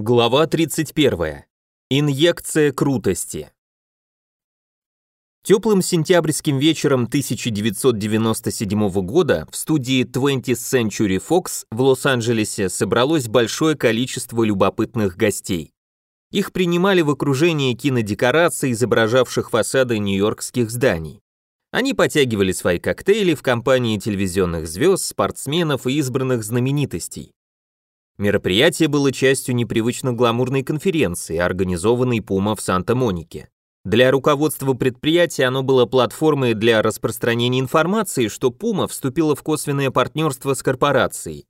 Глава 31. Инъекция крутости. Теплым сентябрьским вечером 1997 года в студии 20th Century Fox в Лос-Анджелесе собралось большое количество любопытных гостей. Их принимали в окружении кинодекораций, изображавших фасады нью-йоркских зданий. Они потягивали свои коктейли в компании телевизионных звезд, спортсменов и избранных знаменитостей. Мероприятие было частью непривычно гламурной конференции, организованной Puma в Санта-Монике. Для руководства предприятия оно было платформой для распространения информации, что Puma вступила в косвенное партнерство с корпорацией.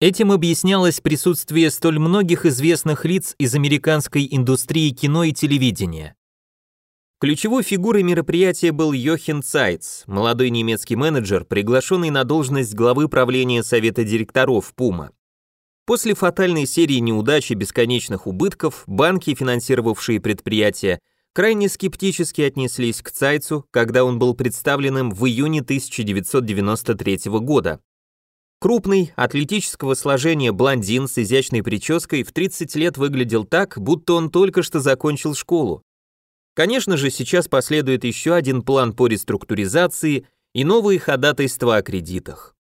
Этим объяснялось присутствие столь многих известных лиц из американской индустрии кино и телевидения. Ключевой фигурой мероприятия был Йохен Цайц, молодой немецкий менеджер, приглашенный на должность главы правления совета директоров Puma. После фатальной серии неудач и бесконечных убытков банки, финансировавшие предприятие, крайне скептически отнеслись к Цайцу, когда он был представленным в июне 1993 года. Крупный, атлетического сложения блондин с изящной прической в 30 лет выглядел так, будто он только что закончил школу. Конечно же, сейчас последует еще один план по реструктуризации и новые ходатайства о кредитах.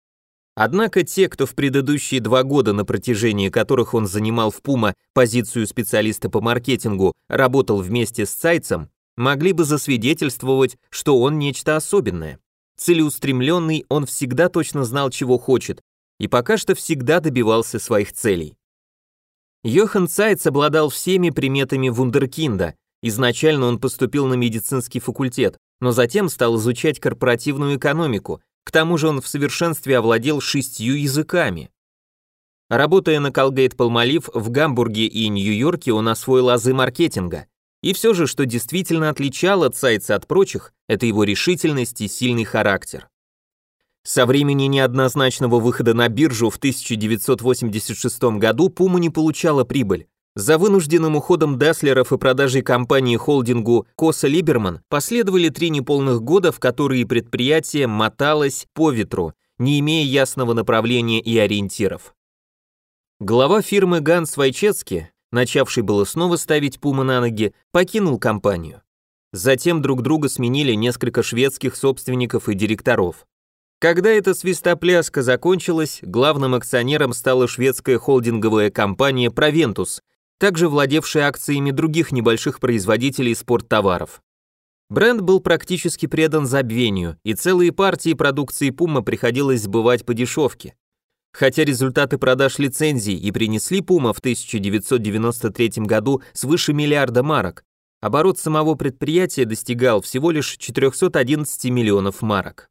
Однако те, кто в предыдущие два года, на протяжении которых он занимал в Пума позицию специалиста по маркетингу, работал вместе с Цайцем, могли бы засвидетельствовать, что он нечто особенное. Целеустремленный, он всегда точно знал, чего хочет, и пока что всегда добивался своих целей. Йохан Цайц обладал всеми приметами вундеркинда. Изначально он поступил на медицинский факультет, но затем стал изучать корпоративную экономику, к тому же он в совершенстве овладел шестью языками. Работая на Colgate Palmolive в Гамбурге и Нью-Йорке, он освоил азы маркетинга. И все же, что действительно отличало Цайца от прочих, это его решительность и сильный характер. Со времени неоднозначного выхода на биржу в 1986 году Пума не получала прибыль, за вынужденным уходом Даслеров и продажей компании холдингу Коса Либерман последовали три неполных года, в которые предприятие моталось по ветру, не имея ясного направления и ориентиров. Глава фирмы Ганс Вайчецки, начавший было снова ставить Пума на ноги, покинул компанию. Затем друг друга сменили несколько шведских собственников и директоров. Когда эта свистопляска закончилась, главным акционером стала шведская холдинговая компания Proventus, также владевший акциями других небольших производителей спорттоваров. Бренд был практически предан забвению, и целые партии продукции Puma приходилось сбывать по дешевке. Хотя результаты продаж лицензий и принесли Puma в 1993 году свыше миллиарда марок, оборот самого предприятия достигал всего лишь 411 миллионов марок.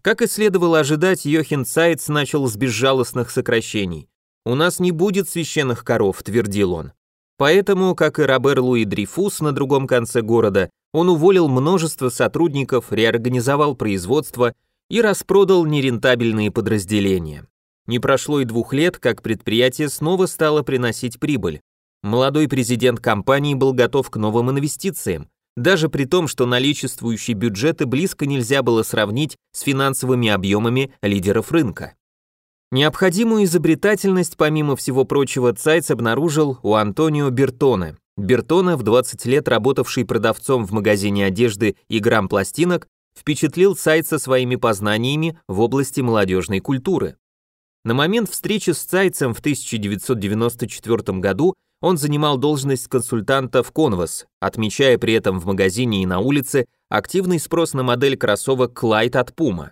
Как и следовало ожидать, Йохин Цайц начал с безжалостных сокращений. «У нас не будет священных коров», — твердил он. Поэтому, как и Робер Луи Дрейфус на другом конце города, он уволил множество сотрудников, реорганизовал производство и распродал нерентабельные подразделения. Не прошло и двух лет, как предприятие снова стало приносить прибыль. Молодой президент компании был готов к новым инвестициям, даже при том, что наличествующие бюджеты близко нельзя было сравнить с финансовыми объемами лидеров рынка. Необходимую изобретательность, помимо всего прочего, Цайц обнаружил у Антонио Бертоне. Бертоне, в 20 лет работавший продавцом в магазине одежды и грамм пластинок, впечатлил Цайца своими познаниями в области молодежной культуры. На момент встречи с Цайцем в 1994 году он занимал должность консультанта в Converse, отмечая при этом в магазине и на улице активный спрос на модель кроссовок Clyde от Puma.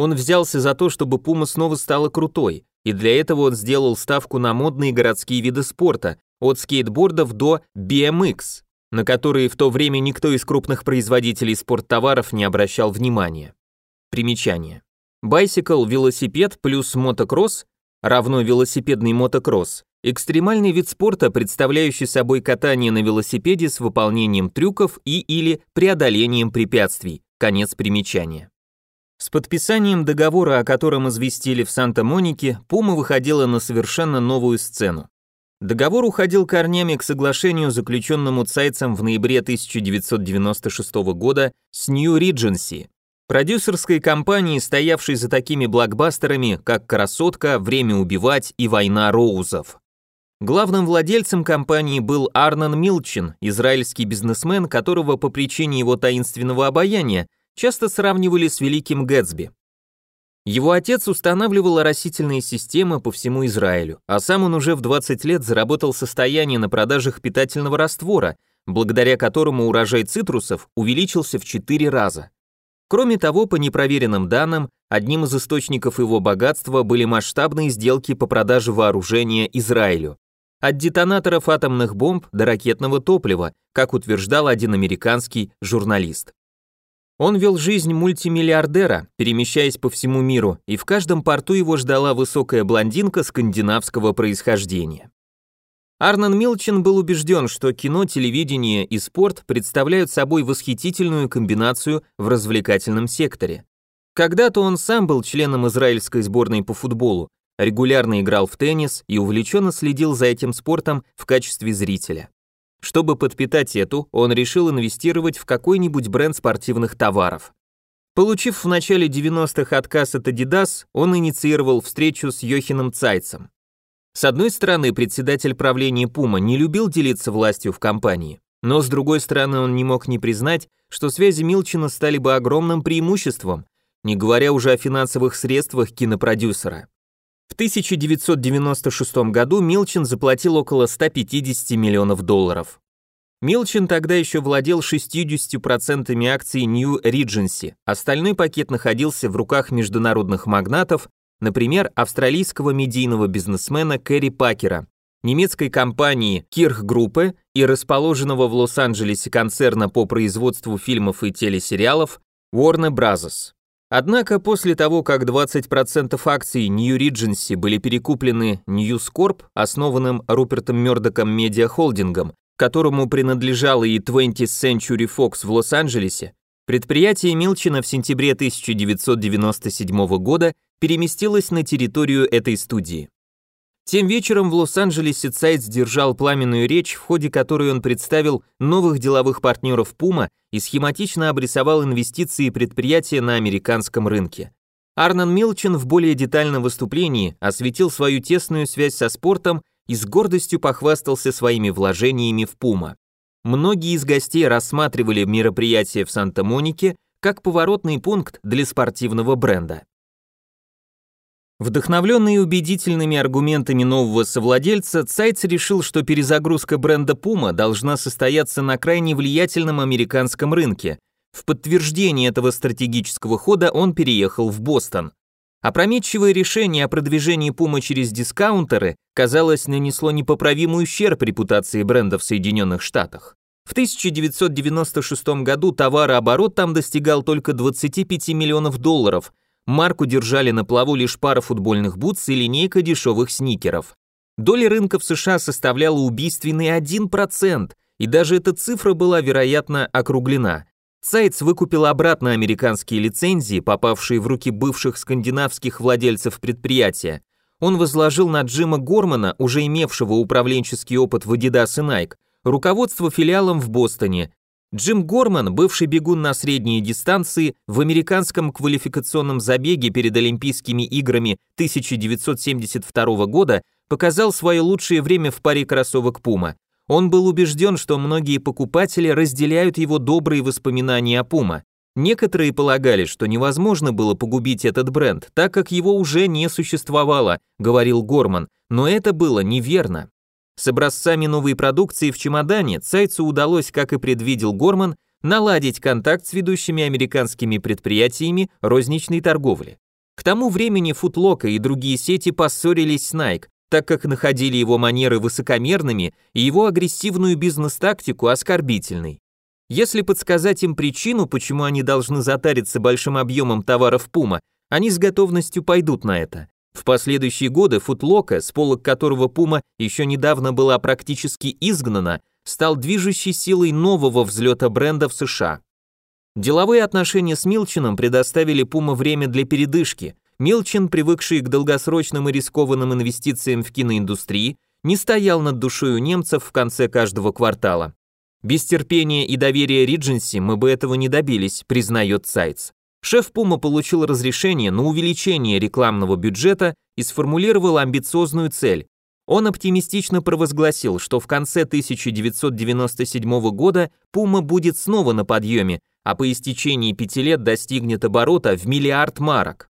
Он взялся за то, чтобы Пума снова стала крутой, и для этого он сделал ставку на модные городские виды спорта, от скейтбордов до BMX, на которые в то время никто из крупных производителей спорттоваров не обращал внимания. Примечание. Байсикл, велосипед плюс мотокросс равно велосипедный мотокросс. Экстремальный вид спорта, представляющий собой катание на велосипеде с выполнением трюков и или преодолением препятствий. Конец примечания. С подписанием договора, о котором известили в Санта-Монике, Пума выходила на совершенно новую сцену. Договор уходил корнями к соглашению, заключенному Цайцем в ноябре 1996 года с New Regency, продюсерской компанией, стоявшей за такими блокбастерами, как «Красотка», «Время убивать» и «Война Роузов». Главным владельцем компании был Арнон Милчин, израильский бизнесмен, которого по причине его таинственного обаяния часто сравнивали с великим Гэтсби. Его отец устанавливал оросительные системы по всему Израилю, а сам он уже в 20 лет заработал состояние на продажах питательного раствора, благодаря которому урожай цитрусов увеличился в 4 раза. Кроме того, по непроверенным данным, одним из источников его богатства были масштабные сделки по продаже вооружения Израилю. От детонаторов атомных бомб до ракетного топлива, как утверждал один американский журналист. Он вел жизнь мультимиллиардера, перемещаясь по всему миру, и в каждом порту его ждала высокая блондинка скандинавского происхождения. Арнон Милчин был убежден, что кино, телевидение и спорт представляют собой восхитительную комбинацию в развлекательном секторе. Когда-то он сам был членом израильской сборной по футболу, регулярно играл в теннис и увлеченно следил за этим спортом в качестве зрителя. Чтобы подпитать эту, он решил инвестировать в какой-нибудь бренд спортивных товаров. Получив в начале 90-х отказ от Adidas, он инициировал встречу с Йохином Цайцем. С одной стороны, председатель правления Puma не любил делиться властью в компании, но с другой стороны, он не мог не признать, что связи Милчина стали бы огромным преимуществом, не говоря уже о финансовых средствах кинопродюсера. В 1996 году Милчин заплатил около 150 миллионов долларов. Милчин тогда еще владел 60% акций New Regency, остальной пакет находился в руках международных магнатов, например, австралийского медийного бизнесмена Кэрри Пакера, немецкой компании Kirch Gruppe и расположенного в Лос-Анджелесе концерна по производству фильмов и телесериалов Warner Bros. Однако после того, как 20% акций New Regency были перекуплены News Corp, основанным Рупертом Мёрдоком медиахолдингом, которому принадлежала и 20th Century Fox в Лос-Анджелесе, предприятие Милчина в сентябре 1997 года переместилось на территорию этой студии. Тем вечером в Лос-Анджелесе Цайт сдержал пламенную речь, в ходе которой он представил новых деловых партнеров Puma и схематично обрисовал инвестиции предприятия на американском рынке. Арнон Милчин в более детальном выступлении осветил свою тесную связь со спортом и с гордостью похвастался своими вложениями в Puma. Многие из гостей рассматривали мероприятие в Санта-Монике как поворотный пункт для спортивного бренда. Вдохновленный убедительными аргументами нового совладельца, Цайц решил, что перезагрузка бренда Puma должна состояться на крайне влиятельном американском рынке. В подтверждение этого стратегического хода он переехал в Бостон. Опрометчивое решение о продвижении Puma через дискаунтеры, казалось, нанесло непоправимый ущерб репутации бренда в Соединенных Штатах. В 1996 году товарооборот там достигал только 25 миллионов долларов, Марку держали на плаву лишь пара футбольных бутс и линейка дешевых сникеров. Доля рынка в США составляла убийственный 1%, и даже эта цифра была, вероятно, округлена. Цайц выкупил обратно американские лицензии, попавшие в руки бывших скандинавских владельцев предприятия. Он возложил на Джима Гормана, уже имевшего управленческий опыт в Adidas и Nike, руководство филиалом в Бостоне, Джим Горман, бывший бегун на средние дистанции, в американском квалификационном забеге перед Олимпийскими играми 1972 года показал свое лучшее время в паре кроссовок Puma. Он был убежден, что многие покупатели разделяют его добрые воспоминания о Puma. Некоторые полагали, что невозможно было погубить этот бренд, так как его уже не существовало, говорил Горман, но это было неверно. С образцами новой продукции в чемодане Цайцу удалось, как и предвидел Горман, наладить контакт с ведущими американскими предприятиями розничной торговли. К тому времени Футлока и другие сети поссорились с Nike, так как находили его манеры высокомерными и его агрессивную бизнес-тактику оскорбительной. Если подсказать им причину, почему они должны затариться большим объемом товаров Puma, они с готовностью пойдут на это. В последующие годы Футлока, с полок которого Пума еще недавно была практически изгнана, стал движущей силой нового взлета бренда в США. Деловые отношения с Милчином предоставили Пума время для передышки. Милчин, привыкший к долгосрочным и рискованным инвестициям в киноиндустрии, не стоял над душой у немцев в конце каждого квартала. Без терпения и доверия Ридженси мы бы этого не добились, признает Цайц. Шеф Пума получил разрешение на увеличение рекламного бюджета и сформулировал амбициозную цель. Он оптимистично провозгласил, что в конце 1997 года Puma будет снова на подъеме, а по истечении пяти лет достигнет оборота в миллиард марок.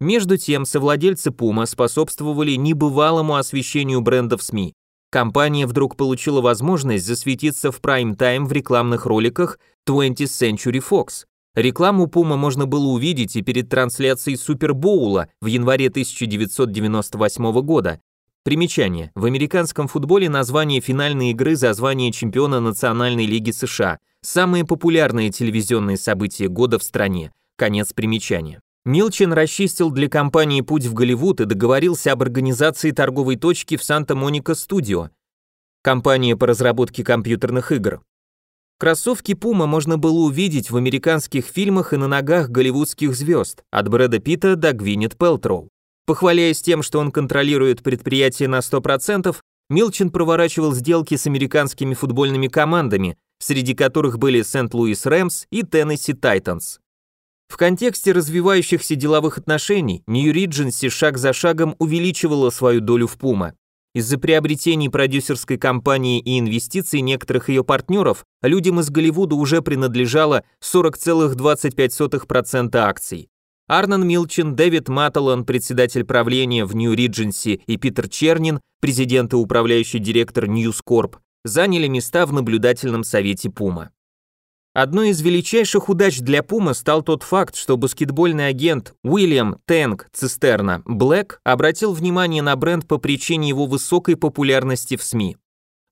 Между тем, совладельцы Puma способствовали небывалому освещению бренда в СМИ. Компания вдруг получила возможность засветиться в прайм-тайм в рекламных роликах 20th Century Fox. Рекламу Puma можно было увидеть и перед трансляцией Супербоула в январе 1998 года, Примечание. В американском футболе название финальной игры за звание чемпиона Национальной лиги США. Самые популярные телевизионные события года в стране. Конец примечания. Милчин расчистил для компании путь в Голливуд и договорился об организации торговой точки в Санта-Моника Студио, компания по разработке компьютерных игр. Кроссовки Puma можно было увидеть в американских фильмах и на ногах голливудских звезд, от Брэда Питта до Гвинет Пелтроу. Похваляясь тем, что он контролирует предприятие на 100%, Милчин проворачивал сделки с американскими футбольными командами, среди которых были Сент-Луис Рэмс и Теннесси Тайтанс. В контексте развивающихся деловых отношений Нью Ридженси шаг за шагом увеличивала свою долю в Пума. Из-за приобретений продюсерской компании и инвестиций некоторых ее партнеров людям из Голливуда уже принадлежало 40,25% акций. Арнон Милчин, Дэвид Матталон, председатель правления в Нью Ридженси и Питер Чернин, президент и управляющий директор Corp, заняли места в наблюдательном совете Пума. Одной из величайших удач для Пума стал тот факт, что баскетбольный агент Уильям Тэнк Цистерна Блэк обратил внимание на бренд по причине его высокой популярности в СМИ.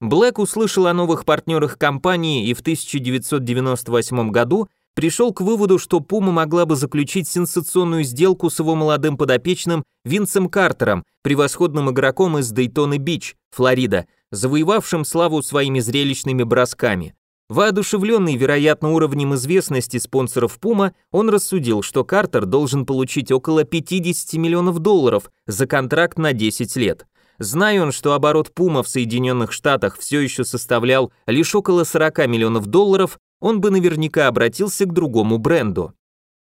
Блэк услышал о новых партнерах компании и в 1998 году пришел к выводу, что Пума могла бы заключить сенсационную сделку с его молодым подопечным Винсом Картером, превосходным игроком из Дейтоны-Бич, Флорида, завоевавшим славу своими зрелищными бросками. Воодушевленный, вероятно, уровнем известности спонсоров Пума, он рассудил, что Картер должен получить около 50 миллионов долларов за контракт на 10 лет. Зная он, что оборот Пума в Соединенных Штатах все еще составлял лишь около 40 миллионов долларов, он бы наверняка обратился к другому бренду.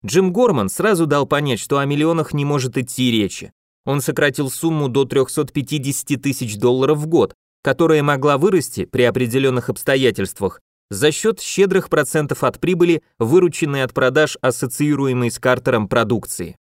Джим Горман сразу дал понять, что о миллионах не может идти речи. Он сократил сумму до 350 тысяч долларов в год, которая могла вырасти при определенных обстоятельствах за счет щедрых процентов от прибыли, вырученной от продаж ассоциируемой с Картером продукции.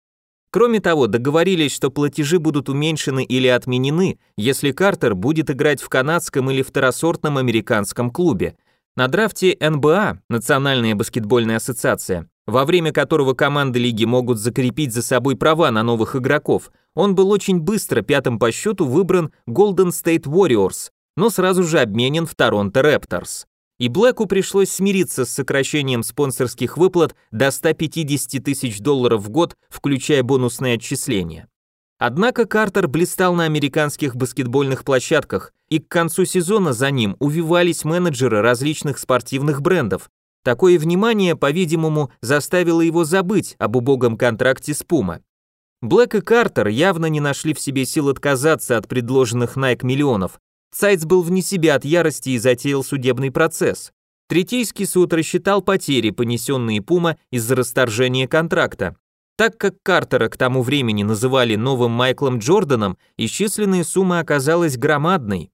Кроме того, договорились, что платежи будут уменьшены или отменены, если Картер будет играть в канадском или второсортном американском клубе, на драфте НБА, Национальная баскетбольная ассоциация, во время которого команды лиги могут закрепить за собой права на новых игроков, он был очень быстро пятым по счету выбран Golden State Warriors, но сразу же обменен в Торонто Raptors. И Блэку пришлось смириться с сокращением спонсорских выплат до 150 тысяч долларов в год, включая бонусные отчисления. Однако Картер блистал на американских баскетбольных площадках, и к концу сезона за ним увивались менеджеры различных спортивных брендов. Такое внимание, по-видимому, заставило его забыть об убогом контракте с Пума. Блэк и Картер явно не нашли в себе сил отказаться от предложенных Nike миллионов. Цайц был вне себя от ярости и затеял судебный процесс. Третейский суд рассчитал потери, понесенные Пума из-за расторжения контракта. Так как Картера к тому времени называли новым Майклом Джорданом, исчисленная сумма оказалась громадной.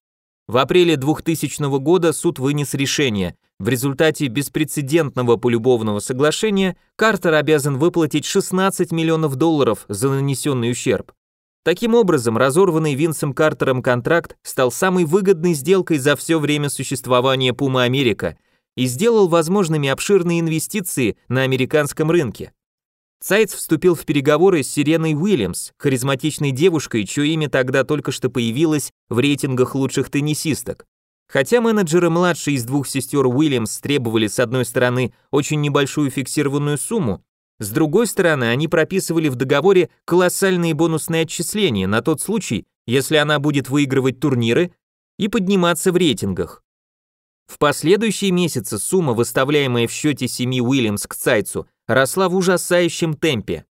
В апреле 2000 года суд вынес решение. В результате беспрецедентного полюбовного соглашения Картер обязан выплатить 16 миллионов долларов за нанесенный ущерб. Таким образом, разорванный Винсом Картером контракт стал самой выгодной сделкой за все время существования Puma Америка и сделал возможными обширные инвестиции на американском рынке. Цайц вступил в переговоры с Сиреной Уильямс, харизматичной девушкой, чье имя тогда только что появилось в рейтингах лучших теннисисток. Хотя менеджеры младшей из двух сестер Уильямс требовали с одной стороны очень небольшую фиксированную сумму, с другой стороны они прописывали в договоре колоссальные бонусные отчисления на тот случай, если она будет выигрывать турниры и подниматься в рейтингах. В последующие месяцы сумма, выставляемая в счете семьи Уильямс к Цайцу, росла в ужасающем темпе.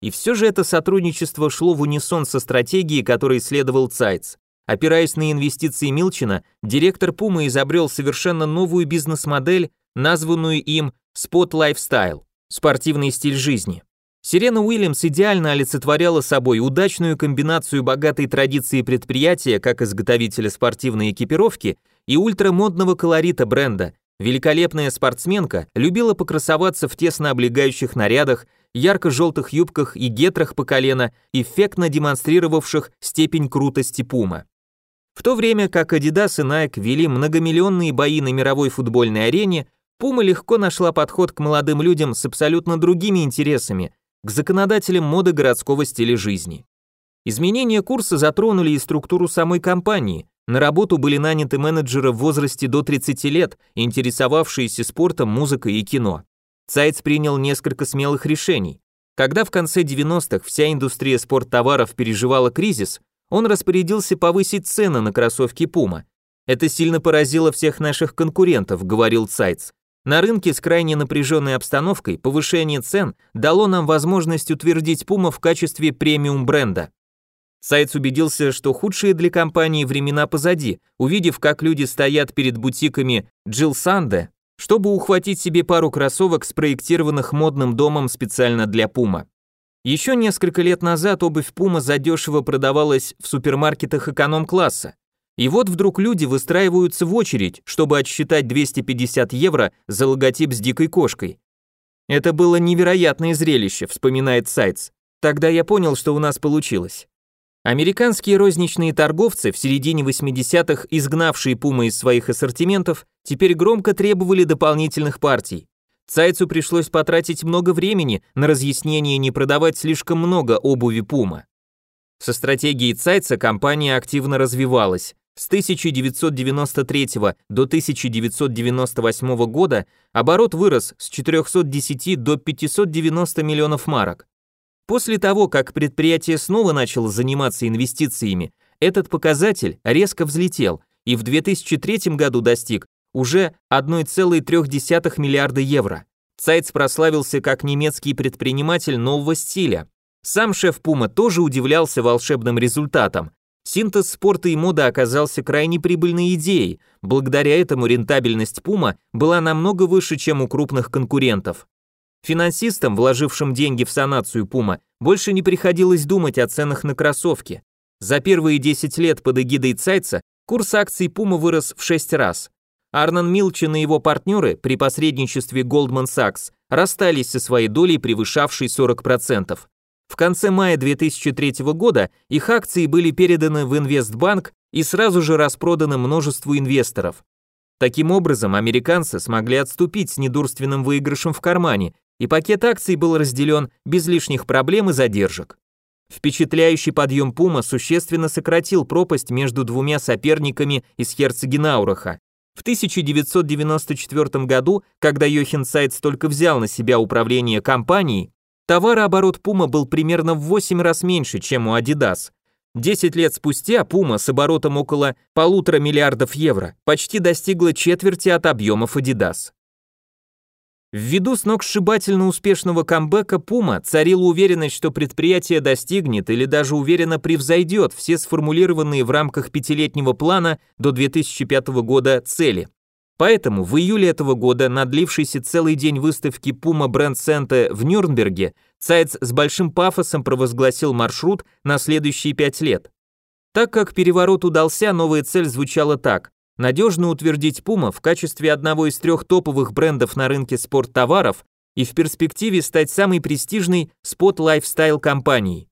И все же это сотрудничество шло в унисон со стратегией, которой следовал Цайц. Опираясь на инвестиции Милчина, директор Пумы изобрел совершенно новую бизнес-модель, названную им Spot Lifestyle – спортивный стиль жизни. Сирена Уильямс идеально олицетворяла собой удачную комбинацию богатой традиции предприятия как изготовителя спортивной экипировки и ультрамодного колорита бренда. Великолепная спортсменка любила покрасоваться в тесно облегающих нарядах, ярко-желтых юбках и гетрах по колено, эффектно демонстрировавших степень крутости Пума. В то время как Adidas и Nike вели многомиллионные бои на мировой футбольной арене, Puma легко нашла подход к молодым людям с абсолютно другими интересами, к законодателям моды городского стиля жизни. Изменения курса затронули и структуру самой компании. На работу были наняты менеджеры в возрасте до 30 лет, интересовавшиеся спортом, музыкой и кино. Цайц принял несколько смелых решений. Когда в конце 90-х вся индустрия спорттоваров переживала кризис, он распорядился повысить цены на кроссовки Puma. Это сильно поразило всех наших конкурентов, говорил Цайц. На рынке с крайне напряженной обстановкой повышение цен дало нам возможность утвердить Puma в качестве премиум бренда. Сайц убедился, что худшие для компании времена позади, увидев, как люди стоят перед бутиками Джилл Санде, чтобы ухватить себе пару кроссовок, спроектированных модным домом специально для Puma. Еще несколько лет назад обувь Puma задешево продавалась в супермаркетах эконом-класса, и вот вдруг люди выстраиваются в очередь, чтобы отсчитать 250 евро за логотип с дикой кошкой. Это было невероятное зрелище, вспоминает Сайтс. Тогда я понял, что у нас получилось. Американские розничные торговцы, в середине 80-х изгнавшие Пума из своих ассортиментов, теперь громко требовали дополнительных партий. Цайцу пришлось потратить много времени на разъяснение не продавать слишком много обуви Пума. Со стратегией Цайца компания активно развивалась. С 1993 до 1998 года оборот вырос с 410 до 590 миллионов марок. После того, как предприятие снова начало заниматься инвестициями, этот показатель резко взлетел и в 2003 году достиг уже 1,3 миллиарда евро. Цайц прославился как немецкий предприниматель нового стиля. Сам шеф Пума тоже удивлялся волшебным результатам. Синтез спорта и моды оказался крайне прибыльной идеей, благодаря этому рентабельность Puma была намного выше, чем у крупных конкурентов. Финансистам, вложившим деньги в санацию Puma, больше не приходилось думать о ценах на кроссовки. За первые 10 лет под эгидой Цайца курс акций Puma вырос в 6 раз. Арнон Милчин и его партнеры при посредничестве Goldman Sachs расстались со своей долей, превышавшей 40%. В конце мая 2003 года их акции были переданы в Инвестбанк и сразу же распроданы множеству инвесторов. Таким образом, американцы смогли отступить с недурственным выигрышем в кармане, и пакет акций был разделен без лишних проблем и задержек. Впечатляющий подъем Пума существенно сократил пропасть между двумя соперниками из Херцегенаураха. В 1994 году, когда Йохин Сайтс только взял на себя управление компанией, Товарооборот Puma был примерно в 8 раз меньше, чем у Adidas. 10 лет спустя Puma с оборотом около полутора миллиардов евро почти достигла четверти от объемов Adidas. Ввиду сногсшибательно успешного камбэка Puma царила уверенность, что предприятие достигнет или даже уверенно превзойдет все сформулированные в рамках пятилетнего плана до 2005 года цели. Поэтому в июле этого года на длившейся целый день выставки Puma Brand Center в Нюрнберге Цайц с большим пафосом провозгласил маршрут на следующие пять лет. Так как переворот удался, новая цель звучала так – надежно утвердить Puma в качестве одного из трех топовых брендов на рынке спорттоваров и в перспективе стать самой престижной спот-лайфстайл компанией.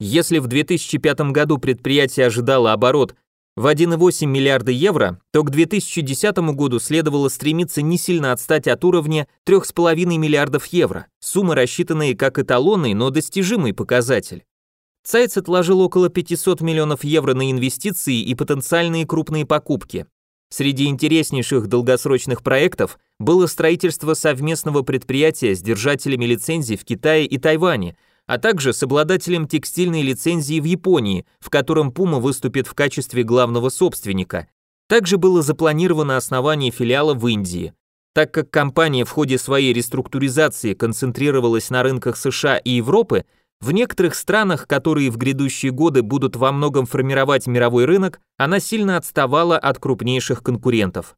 Если в 2005 году предприятие ожидало оборот в 1,8 миллиарда евро, то к 2010 году следовало стремиться не сильно отстать от уровня 3,5 миллиардов евро, сумма рассчитанная как эталонный, но достижимый показатель. Цайц отложил около 500 миллионов евро на инвестиции и потенциальные крупные покупки. Среди интереснейших долгосрочных проектов было строительство совместного предприятия с держателями лицензий в Китае и Тайване – а также с обладателем текстильной лицензии в Японии, в котором Puma выступит в качестве главного собственника. Также было запланировано основание филиала в Индии. Так как компания в ходе своей реструктуризации концентрировалась на рынках США и Европы, в некоторых странах, которые в грядущие годы будут во многом формировать мировой рынок, она сильно отставала от крупнейших конкурентов.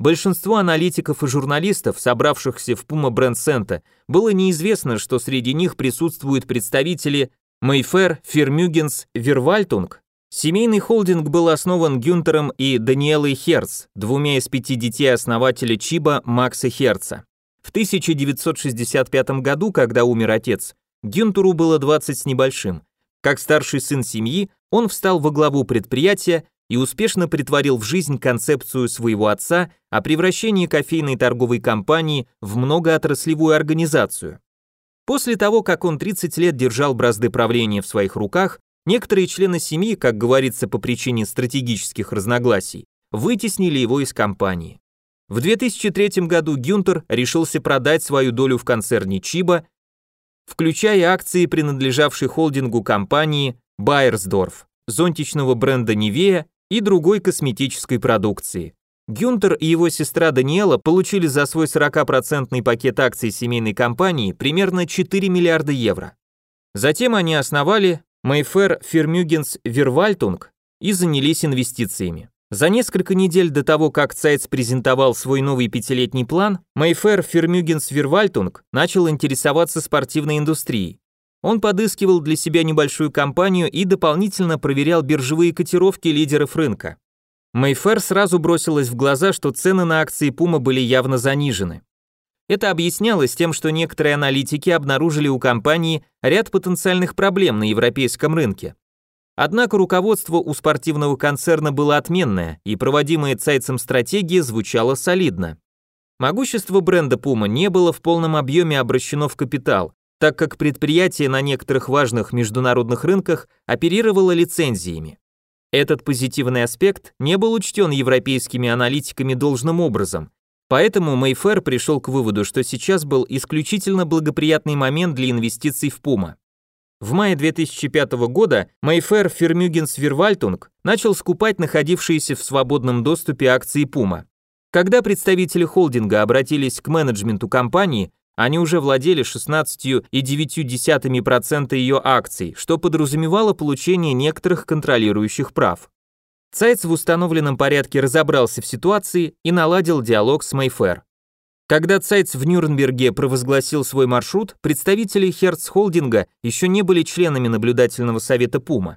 Большинству аналитиков и журналистов, собравшихся в Puma Brand Center, было неизвестно, что среди них присутствуют представители Mayfair, Firmugens, Вервальтунг. Семейный холдинг был основан Гюнтером и Даниэлой Херц, двумя из пяти детей основателя Чиба Макса Херца. В 1965 году, когда умер отец, Гюнтеру было 20 с небольшим. Как старший сын семьи, он встал во главу предприятия и успешно притворил в жизнь концепцию своего отца о превращении кофейной торговой компании в многоотраслевую организацию. После того, как он 30 лет держал бразды правления в своих руках, некоторые члены семьи, как говорится по причине стратегических разногласий, вытеснили его из компании. В 2003 году Гюнтер решился продать свою долю в концерне Чиба, включая акции, принадлежавшей холдингу компании Байерсдорф, зонтичного бренда Nivea и другой косметической продукции. Гюнтер и его сестра Даниэла получили за свой 40% пакет акций семейной компании примерно 4 миллиарда евро. Затем они основали Mayfair Firmugens Verwaltung и занялись инвестициями. За несколько недель до того, как Цайц презентовал свой новый пятилетний план, Mayfair Firmugens Verwaltung начал интересоваться спортивной индустрией. Он подыскивал для себя небольшую компанию и дополнительно проверял биржевые котировки лидеров рынка. Mayfair сразу бросилось в глаза, что цены на акции Puma были явно занижены. Это объяснялось тем, что некоторые аналитики обнаружили у компании ряд потенциальных проблем на европейском рынке. Однако руководство у спортивного концерна было отменное, и проводимая Цайцем стратегия звучала солидно. Могущество бренда Puma не было в полном объеме обращено в капитал, так как предприятие на некоторых важных международных рынках оперировало лицензиями. Этот позитивный аспект не был учтен европейскими аналитиками должным образом, поэтому Mayfair пришел к выводу, что сейчас был исключительно благоприятный момент для инвестиций в Puma. В мае 2005 года Mayfair Firmugens Verwaltung начал скупать находившиеся в свободном доступе акции Puma. Когда представители холдинга обратились к менеджменту компании, они уже владели 16,9% ее акций, что подразумевало получение некоторых контролирующих прав. Цайц в установленном порядке разобрался в ситуации и наладил диалог с Mayfair. Когда Цайц в Нюрнберге провозгласил свой маршрут, представители Херц Холдинга еще не были членами наблюдательного совета Пума.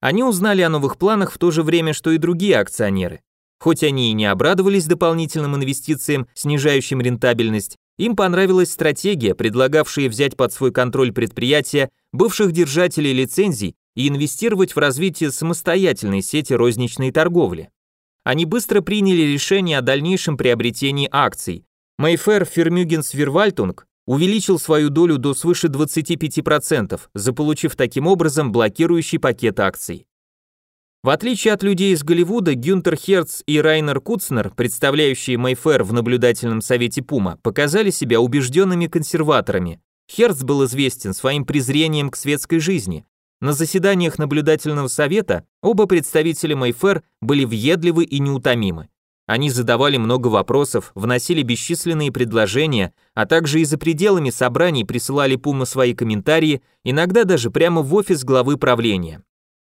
Они узнали о новых планах в то же время, что и другие акционеры. Хоть они и не обрадовались дополнительным инвестициям, снижающим рентабельность, им понравилась стратегия, предлагавшая взять под свой контроль предприятия бывших держателей лицензий и инвестировать в развитие самостоятельной сети розничной торговли. Они быстро приняли решение о дальнейшем приобретении акций. Mayfair Firmugens Verwaltung увеличил свою долю до свыше 25%, заполучив таким образом блокирующий пакет акций. В отличие от людей из Голливуда, Гюнтер Херц и Райнер Куцнер, представляющие Майфер в наблюдательном совете Пума, показали себя убежденными консерваторами. Херц был известен своим презрением к светской жизни. На заседаниях наблюдательного совета оба представителя Майфер были въедливы и неутомимы. Они задавали много вопросов, вносили бесчисленные предложения, а также и за пределами собраний присылали Пума свои комментарии, иногда даже прямо в офис главы правления.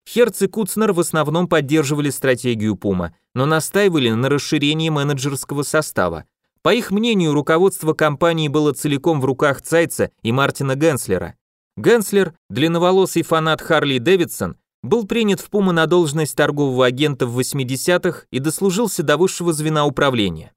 Херц и Куцнер в основном поддерживали стратегию Пума, но настаивали на расширении менеджерского состава. По их мнению, руководство компании было целиком в руках Цайца и Мартина Генслера. Генслер, длинноволосый фанат Харли Дэвидсон, был принят в Пума на должность торгового агента в 80-х и дослужился до высшего звена управления.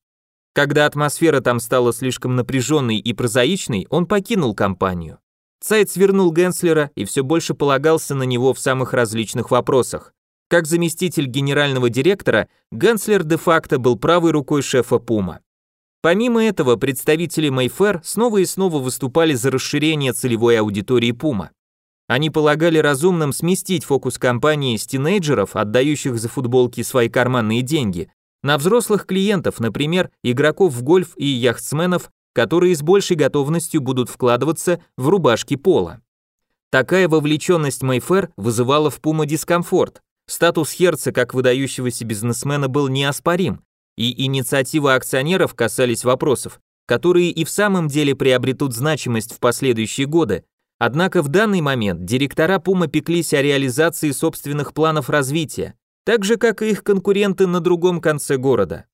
Когда атмосфера там стала слишком напряженной и прозаичной, он покинул компанию. Цайц вернул Генслера и все больше полагался на него в самых различных вопросах. Как заместитель генерального директора, Генслер де-факто был правой рукой шефа Пума. Помимо этого, представители Mayfair снова и снова выступали за расширение целевой аудитории Пума. Они полагали разумным сместить фокус компании с тинейджеров, отдающих за футболки свои карманные деньги, на взрослых клиентов, например, игроков в гольф и яхтсменов, которые с большей готовностью будут вкладываться в рубашки пола. Такая вовлеченность Майфер вызывала в Пума дискомфорт. Статус Херца как выдающегося бизнесмена был неоспорим, и инициативы акционеров касались вопросов, которые и в самом деле приобретут значимость в последующие годы. Однако в данный момент директора Пума пеклись о реализации собственных планов развития, так же как и их конкуренты на другом конце города.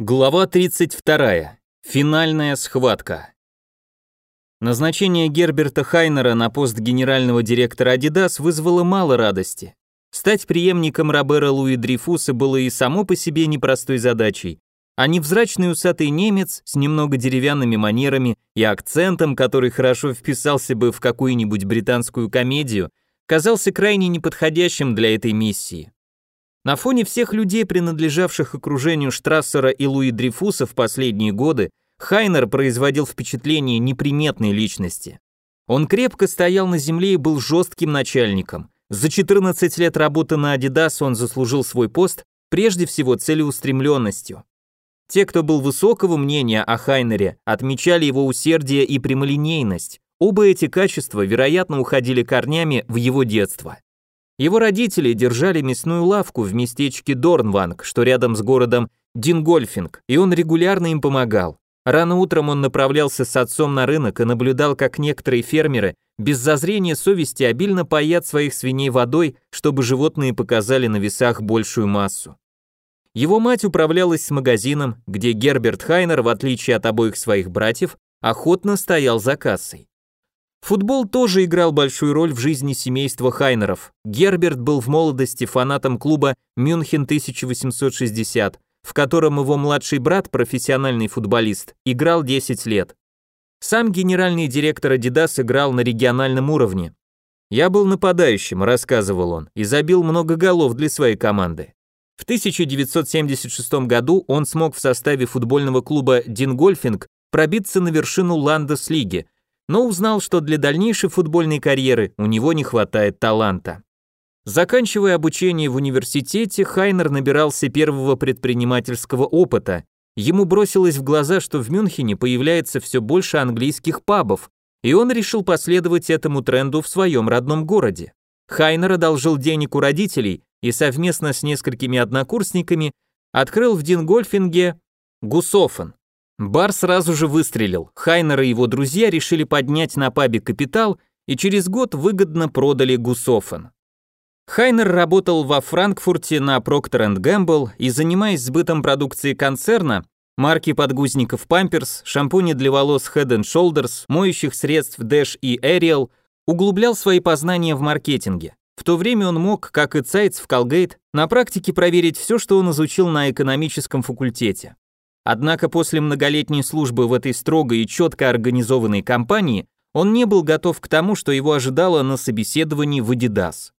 Глава 32. Финальная схватка. Назначение Герберта Хайнера на пост генерального директора Adidas вызвало мало радости. Стать преемником Робера Луи Дрейфуса было и само по себе непростой задачей, а невзрачный усатый немец с немного деревянными манерами и акцентом, который хорошо вписался бы в какую-нибудь британскую комедию, казался крайне неподходящим для этой миссии. На фоне всех людей, принадлежавших окружению Штрассера и Луи Дрейфуса в последние годы, Хайнер производил впечатление неприметной личности. Он крепко стоял на земле и был жестким начальником. За 14 лет работы на Adidas он заслужил свой пост прежде всего целеустремленностью. Те, кто был высокого мнения о Хайнере, отмечали его усердие и прямолинейность. Оба эти качества, вероятно, уходили корнями в его детство. Его родители держали мясную лавку в местечке Дорнванг, что рядом с городом Дингольфинг, и он регулярно им помогал. Рано утром он направлялся с отцом на рынок и наблюдал, как некоторые фермеры без зазрения совести обильно поят своих свиней водой, чтобы животные показали на весах большую массу. Его мать управлялась с магазином, где Герберт Хайнер, в отличие от обоих своих братьев, охотно стоял за кассой. Футбол тоже играл большую роль в жизни семейства Хайнеров. Герберт был в молодости фанатом клуба Мюнхен 1860, в котором его младший брат, профессиональный футболист, играл 10 лет. Сам генеральный директор Adidas играл на региональном уровне. «Я был нападающим», — рассказывал он, и забил много голов для своей команды. В 1976 году он смог в составе футбольного клуба Дингольфинг пробиться на вершину Ландеслиги, но узнал, что для дальнейшей футбольной карьеры у него не хватает таланта. Заканчивая обучение в университете, Хайнер набирался первого предпринимательского опыта. Ему бросилось в глаза, что в Мюнхене появляется все больше английских пабов, и он решил последовать этому тренду в своем родном городе. Хайнер одолжил денег у родителей и совместно с несколькими однокурсниками открыл в Дингольфинге Гусофен, Бар сразу же выстрелил. Хайнер и его друзья решили поднять на пабе капитал и через год выгодно продали Гусофен. Хайнер работал во Франкфурте на Procter Gamble и, занимаясь сбытом продукции концерна, марки подгузников Pampers, шампуни для волос Head Shoulders, моющих средств Dash и Ariel, углублял свои познания в маркетинге. В то время он мог, как и Цайц в Colgate, на практике проверить все, что он изучил на экономическом факультете. Однако после многолетней службы в этой строгой и четко организованной компании он не был готов к тому, что его ожидало на собеседовании в Adidas.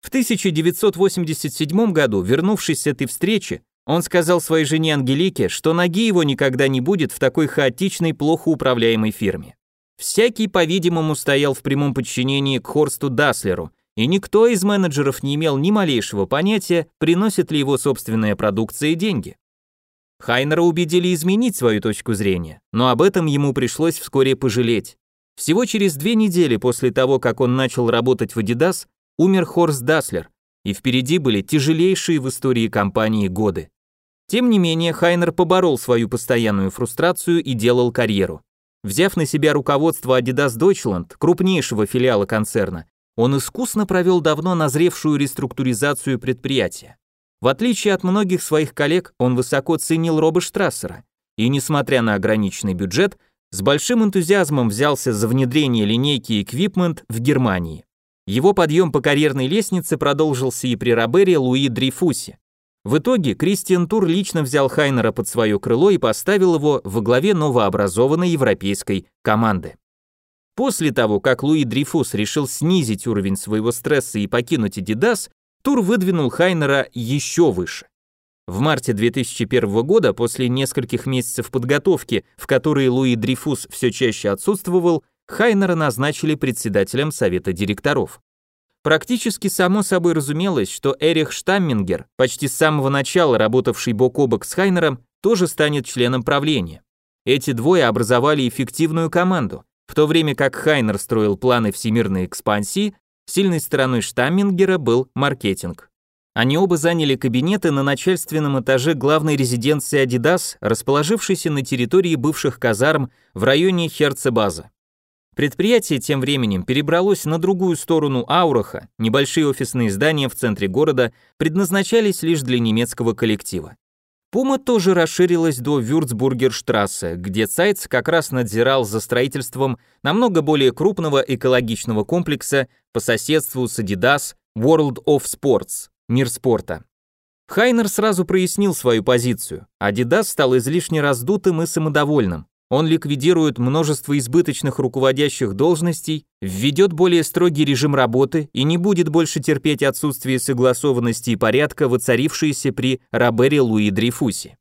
В 1987 году, вернувшись с этой встречи, он сказал своей жене Ангелике, что ноги его никогда не будет в такой хаотичной, плохо управляемой фирме. Всякий, по-видимому, стоял в прямом подчинении к Хорсту Даслеру, и никто из менеджеров не имел ни малейшего понятия, приносит ли его собственная продукция деньги. Хайнера убедили изменить свою точку зрения, но об этом ему пришлось вскоре пожалеть. Всего через две недели после того, как он начал работать в Adidas, умер Хорст Даслер, и впереди были тяжелейшие в истории компании годы. Тем не менее, Хайнер поборол свою постоянную фрустрацию и делал карьеру. Взяв на себя руководство Adidas Deutschland, крупнейшего филиала концерна, он искусно провел давно назревшую реструктуризацию предприятия. В отличие от многих своих коллег, он высоко ценил Роба Штрассера и, несмотря на ограниченный бюджет, с большим энтузиазмом взялся за внедрение линейки Equipment в Германии. Его подъем по карьерной лестнице продолжился и при Робере Луи Дрейфусе. В итоге Кристиан Тур лично взял Хайнера под свое крыло и поставил его во главе новообразованной европейской команды. После того, как Луи Дрейфус решил снизить уровень своего стресса и покинуть Adidas, Тур выдвинул Хайнера еще выше. В марте 2001 года, после нескольких месяцев подготовки, в которой Луи Дрифус все чаще отсутствовал, Хайнера назначили председателем совета директоров. Практически само собой разумелось, что Эрих Штаммингер, почти с самого начала работавший бок о бок с Хайнером, тоже станет членом правления. Эти двое образовали эффективную команду, в то время как Хайнер строил планы всемирной экспансии, Сильной стороной Штаммингера был маркетинг. Они оба заняли кабинеты на начальственном этаже главной резиденции Adidas, расположившейся на территории бывших казарм в районе Херцебаза. Предприятие тем временем перебралось на другую сторону Аураха, небольшие офисные здания в центре города предназначались лишь для немецкого коллектива. Пума тоже расширилась до Вюрцбургерштрассе, где Цайц как раз надзирал за строительством намного более крупного экологичного комплекса по соседству с Adidas World of Sports, мир спорта. Хайнер сразу прояснил свою позицию. Adidas стал излишне раздутым и самодовольным. Он ликвидирует множество избыточных руководящих должностей, введет более строгий режим работы и не будет больше терпеть отсутствие согласованности и порядка, воцарившиеся при Робере Луи Дрейфусе.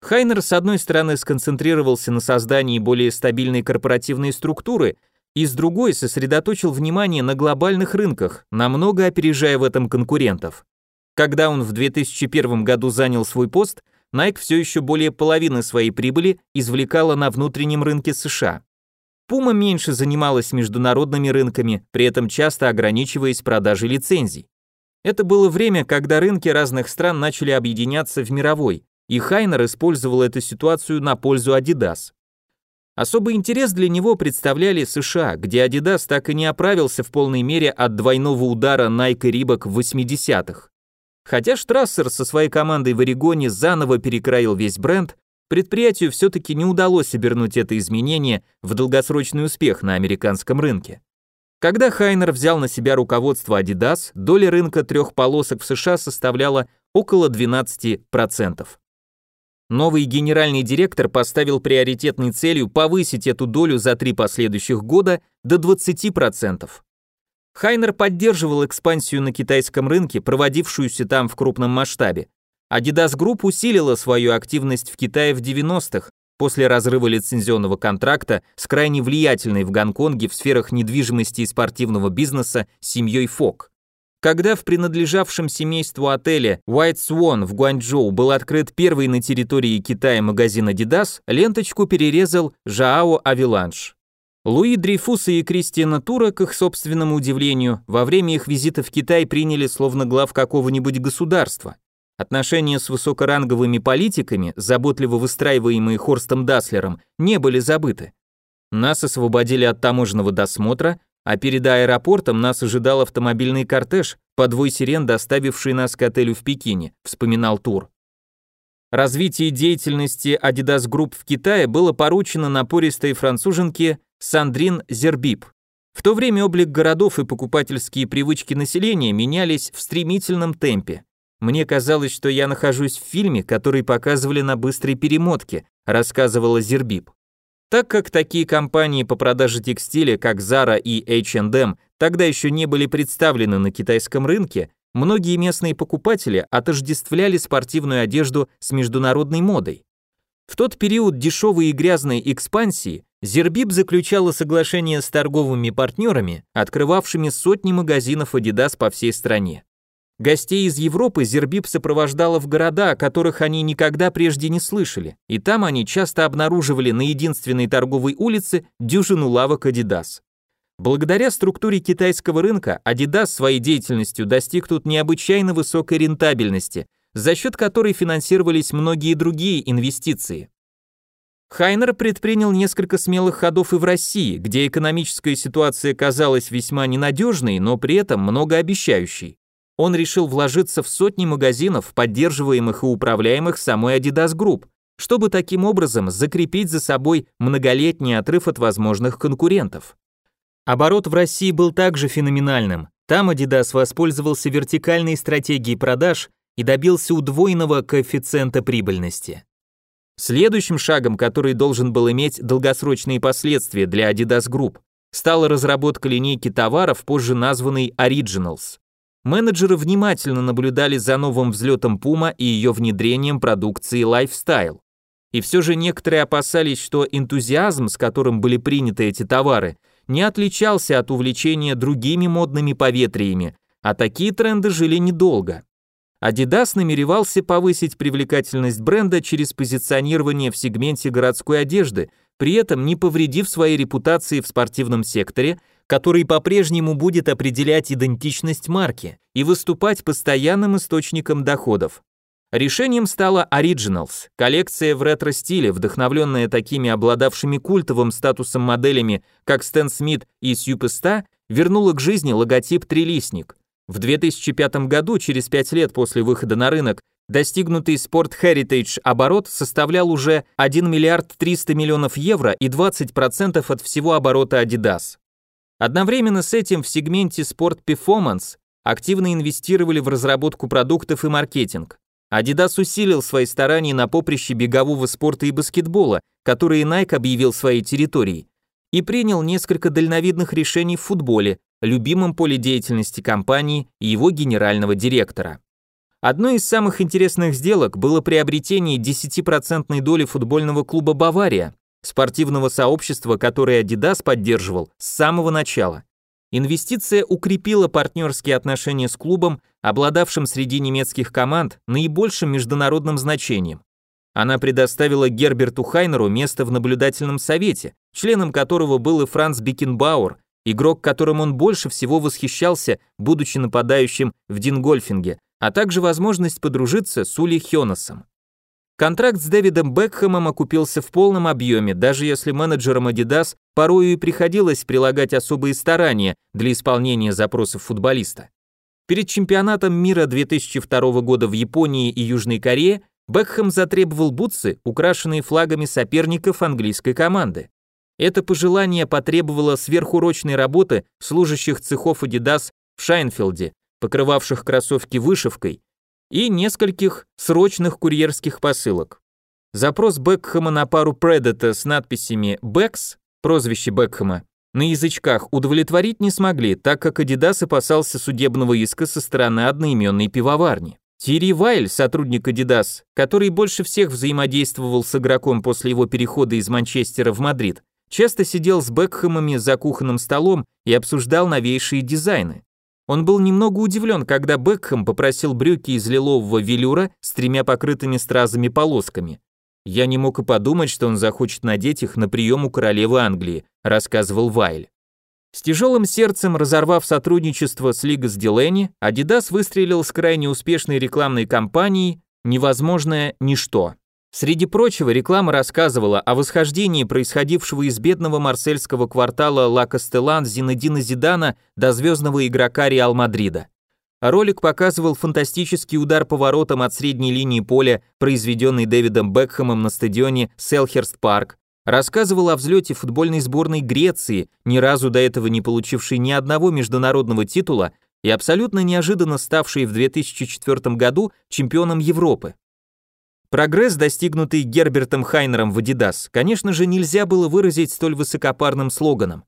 Хайнер, с одной стороны, сконцентрировался на создании более стабильной корпоративной структуры, и с другой сосредоточил внимание на глобальных рынках, намного опережая в этом конкурентов. Когда он в 2001 году занял свой пост, Nike все еще более половины своей прибыли извлекала на внутреннем рынке США. Puma меньше занималась международными рынками, при этом часто ограничиваясь продажей лицензий. Это было время, когда рынки разных стран начали объединяться в мировой, и Хайнер использовал эту ситуацию на пользу Adidas. Особый интерес для него представляли США, где Adidas так и не оправился в полной мере от двойного удара Nike и Reebok в 80-х. Хотя Штрассер со своей командой в Орегоне заново перекроил весь бренд, предприятию все-таки не удалось обернуть это изменение в долгосрочный успех на американском рынке. Когда Хайнер взял на себя руководство Adidas, доля рынка трех полосок в США составляла около 12%. Новый генеральный директор поставил приоритетной целью повысить эту долю за три последующих года до 20%. Хайнер поддерживал экспансию на китайском рынке, проводившуюся там в крупном масштабе. Adidas Group усилила свою активность в Китае в 90-х, после разрыва лицензионного контракта с крайне влиятельной в Гонконге в сферах недвижимости и спортивного бизнеса семьей Фок. Когда в принадлежавшем семейству отеле White Swan в Гуанчжоу был открыт первый на территории Китая магазин Adidas, ленточку перерезал Жао Авиланш. Луи Дрейфуса и Кристиана Тура, к их собственному удивлению, во время их визита в Китай приняли словно глав какого-нибудь государства. Отношения с высокоранговыми политиками, заботливо выстраиваемые Хорстом Даслером, не были забыты. Нас освободили от таможенного досмотра, а перед аэропортом нас ожидал автомобильный кортеж, подвой сирен, доставивший нас к отелю в Пекине, вспоминал Тур. Развитие деятельности Adidas Group в Китае было поручено напористой француженке Сандрин Зербип. В то время облик городов и покупательские привычки населения менялись в стремительном темпе. Мне казалось, что я нахожусь в фильме, который показывали на быстрой перемотке, рассказывала Зербип. Так как такие компании по продаже текстиля, как Zara и H&M, тогда еще не были представлены на китайском рынке, многие местные покупатели отождествляли спортивную одежду с международной модой. В тот период дешевой и грязной экспансии Зербиб заключала соглашение с торговыми партнерами, открывавшими сотни магазинов Adidas по всей стране. Гостей из Европы Зербиб сопровождала в города, о которых они никогда прежде не слышали, и там они часто обнаруживали на единственной торговой улице дюжину лавок Adidas. Благодаря структуре китайского рынка Adidas своей деятельностью достиг тут необычайно высокой рентабельности, за счет которой финансировались многие другие инвестиции. Хайнер предпринял несколько смелых ходов и в России, где экономическая ситуация казалась весьма ненадежной, но при этом многообещающей. Он решил вложиться в сотни магазинов, поддерживаемых и управляемых самой Adidas Group, чтобы таким образом закрепить за собой многолетний отрыв от возможных конкурентов. Оборот в России был также феноменальным. Там Adidas воспользовался вертикальной стратегией продаж и добился удвоенного коэффициента прибыльности. Следующим шагом, который должен был иметь долгосрочные последствия для Adidas Group, стала разработка линейки товаров, позже названной Originals. Менеджеры внимательно наблюдали за новым взлетом Puma и ее внедрением продукции Lifestyle. И все же некоторые опасались, что энтузиазм, с которым были приняты эти товары, не отличался от увлечения другими модными поветриями, а такие тренды жили недолго. Adidas намеревался повысить привлекательность бренда через позиционирование в сегменте городской одежды, при этом не повредив своей репутации в спортивном секторе, который по-прежнему будет определять идентичность марки и выступать постоянным источником доходов. Решением стала Originals, коллекция в ретро-стиле, вдохновленная такими обладавшими культовым статусом моделями, как Стэн Смит и Сьюпеста, вернула к жизни логотип «Трилистник», в 2005 году, через 5 лет после выхода на рынок, достигнутый Sport Heritage оборот составлял уже 1 миллиард 300 миллионов евро и 20% от всего оборота Adidas. Одновременно с этим в сегменте Sport Performance активно инвестировали в разработку продуктов и маркетинг. Adidas усилил свои старания на поприще бегового спорта и баскетбола, которые Nike объявил своей территорией, и принял несколько дальновидных решений в футболе, любимом поле деятельности компании и его генерального директора. Одной из самых интересных сделок было приобретение 10% доли футбольного клуба «Бавария», спортивного сообщества, которое Adidas поддерживал с самого начала. Инвестиция укрепила партнерские отношения с клубом, обладавшим среди немецких команд наибольшим международным значением. Она предоставила Герберту Хайнеру место в наблюдательном совете, членом которого был и Франц Бекенбауэр, игрок, которым он больше всего восхищался, будучи нападающим в Дингольфинге, а также возможность подружиться с Ули Хёносом. Контракт с Дэвидом Бекхэмом окупился в полном объеме, даже если менеджерам Adidas порою и приходилось прилагать особые старания для исполнения запросов футболиста. Перед чемпионатом мира 2002 года в Японии и Южной Корее Бекхэм затребовал бутсы, украшенные флагами соперников английской команды. Это пожелание потребовало сверхурочной работы служащих цехов Adidas в Шайнфельде, покрывавших кроссовки вышивкой, и нескольких срочных курьерских посылок. Запрос Бекхэма на пару Predator с надписями «Becks», прозвище Бекхэма, на язычках удовлетворить не смогли, так как Adidas опасался судебного иска со стороны одноименной пивоварни. Тьерри Вайль, сотрудник Adidas, который больше всех взаимодействовал с игроком после его перехода из Манчестера в Мадрид, часто сидел с Бекхэмами за кухонным столом и обсуждал новейшие дизайны. Он был немного удивлен, когда Бекхэм попросил брюки из лилового велюра с тремя покрытыми стразами полосками. «Я не мог и подумать, что он захочет надеть их на прием у королевы Англии», рассказывал Вайль. С тяжелым сердцем разорвав сотрудничество с Лигас Дилени, Adidas выстрелил с крайне успешной рекламной кампанией «Невозможное ничто». Среди прочего, реклама рассказывала о восхождении происходившего из бедного марсельского квартала Ла Кастелан Зинедина Зидана до звездного игрока Реал Мадрида. Ролик показывал фантастический удар поворотом от средней линии поля, произведенный Дэвидом Бекхэмом на стадионе Селхерст Парк, рассказывал о взлете футбольной сборной Греции, ни разу до этого не получившей ни одного международного титула и абсолютно неожиданно ставшей в 2004 году чемпионом Европы. Прогресс, достигнутый Гербертом Хайнером в Adidas, конечно же, нельзя было выразить столь высокопарным слоганом.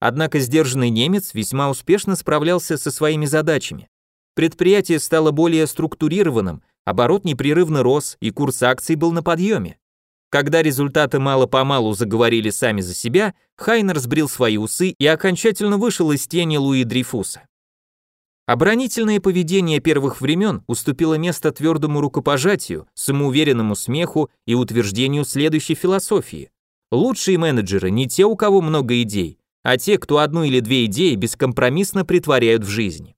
Однако сдержанный немец весьма успешно справлялся со своими задачами. Предприятие стало более структурированным, оборот непрерывно рос и курс акций был на подъеме. Когда результаты мало-помалу заговорили сами за себя, Хайнер сбрил свои усы и окончательно вышел из тени Луи Дрейфуса. Оборонительное поведение первых времен уступило место твердому рукопожатию, самоуверенному смеху и утверждению следующей философии. Лучшие менеджеры не те, у кого много идей, а те, кто одну или две идеи бескомпромиссно притворяют в жизнь.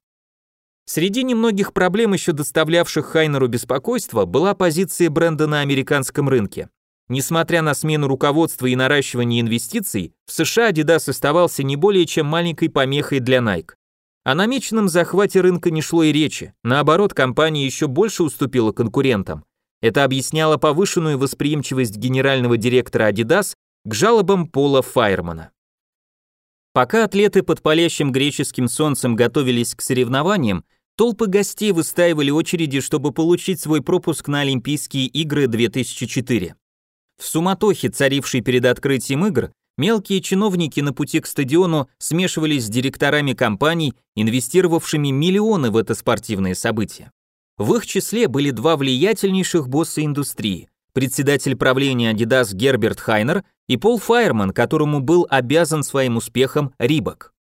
Среди немногих проблем, еще доставлявших Хайнеру беспокойство, была позиция бренда на американском рынке. Несмотря на смену руководства и наращивание инвестиций, в США Adidas оставался не более чем маленькой помехой для Nike. О намеченном захвате рынка не шло и речи, наоборот, компания еще больше уступила конкурентам. Это объясняло повышенную восприимчивость генерального директора Adidas к жалобам Пола Файермана. Пока атлеты под палящим греческим солнцем готовились к соревнованиям, толпы гостей выстаивали очереди, чтобы получить свой пропуск на Олимпийские игры 2004. В суматохе, царившей перед открытием игр, Мелкие чиновники на пути к стадиону смешивались с директорами компаний, инвестировавшими миллионы в это спортивное событие. В их числе были два влиятельнейших босса индустрии, председатель правления Adidas Герберт Хайнер и Пол Файерман, которому был обязан своим успехом Рибок.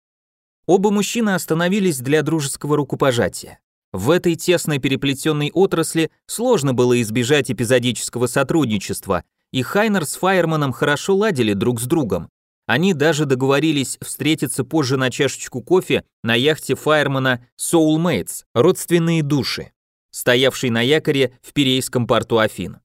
Оба мужчины остановились для дружеского рукопожатия. В этой тесной переплетенной отрасли сложно было избежать эпизодического сотрудничества, и Хайнер с Файерманом хорошо ладили друг с другом. Они даже договорились встретиться позже на чашечку кофе на яхте Файермана Soulmates, родственные души, стоявшей на якоре в Пирейском порту Афин.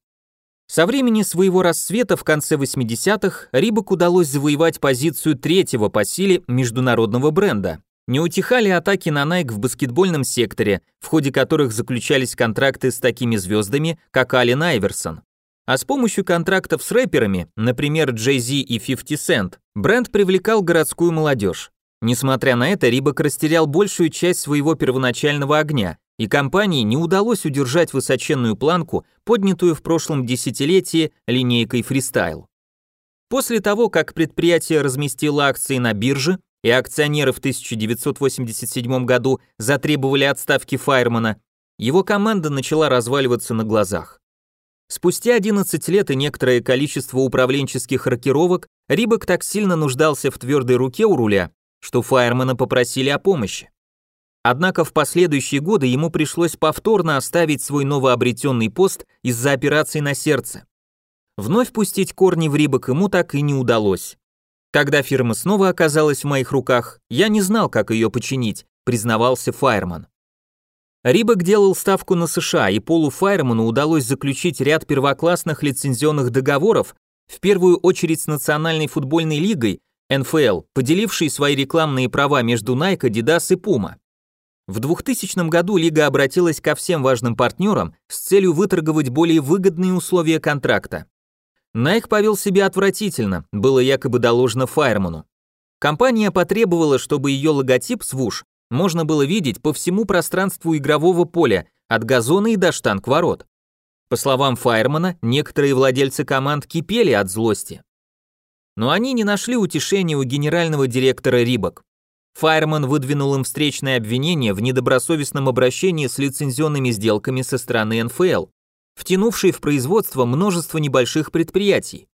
Со времени своего рассвета в конце 80-х Рибок удалось завоевать позицию третьего по силе международного бренда. Не утихали атаки на Nike в баскетбольном секторе, в ходе которых заключались контракты с такими звездами, как Ален Айверсон. А с помощью контрактов с рэперами, например, Jay-Z и 50 Cent, бренд привлекал городскую молодежь. Несмотря на это, Рибок растерял большую часть своего первоначального огня, и компании не удалось удержать высоченную планку, поднятую в прошлом десятилетии линейкой фристайл. После того, как предприятие разместило акции на бирже, и акционеры в 1987 году затребовали отставки Файермана, его команда начала разваливаться на глазах. Спустя 11 лет и некоторое количество управленческих рокировок Рибок так сильно нуждался в твердой руке у руля, что Файермана попросили о помощи. Однако в последующие годы ему пришлось повторно оставить свой новообретенный пост из-за операции на сердце. Вновь пустить корни в Рибок ему так и не удалось. Когда фирма снова оказалась в моих руках, я не знал, как ее починить, признавался Файерман. Рибок делал ставку на США, и Полу Файерману удалось заключить ряд первоклассных лицензионных договоров, в первую очередь с Национальной футбольной лигой, НФЛ, поделившей свои рекламные права между Nike, Adidas и Puma. В 2000 году лига обратилась ко всем важным партнерам с целью выторговать более выгодные условия контракта. Nike повел себя отвратительно, было якобы доложено Файерману. Компания потребовала, чтобы ее логотип свуш можно было видеть по всему пространству игрового поля, от газона и до штанг ворот. По словам Файермана, некоторые владельцы команд кипели от злости. Но они не нашли утешения у генерального директора Рибок. Файерман выдвинул им встречное обвинение в недобросовестном обращении с лицензионными сделками со стороны НФЛ, втянувшей в производство множество небольших предприятий.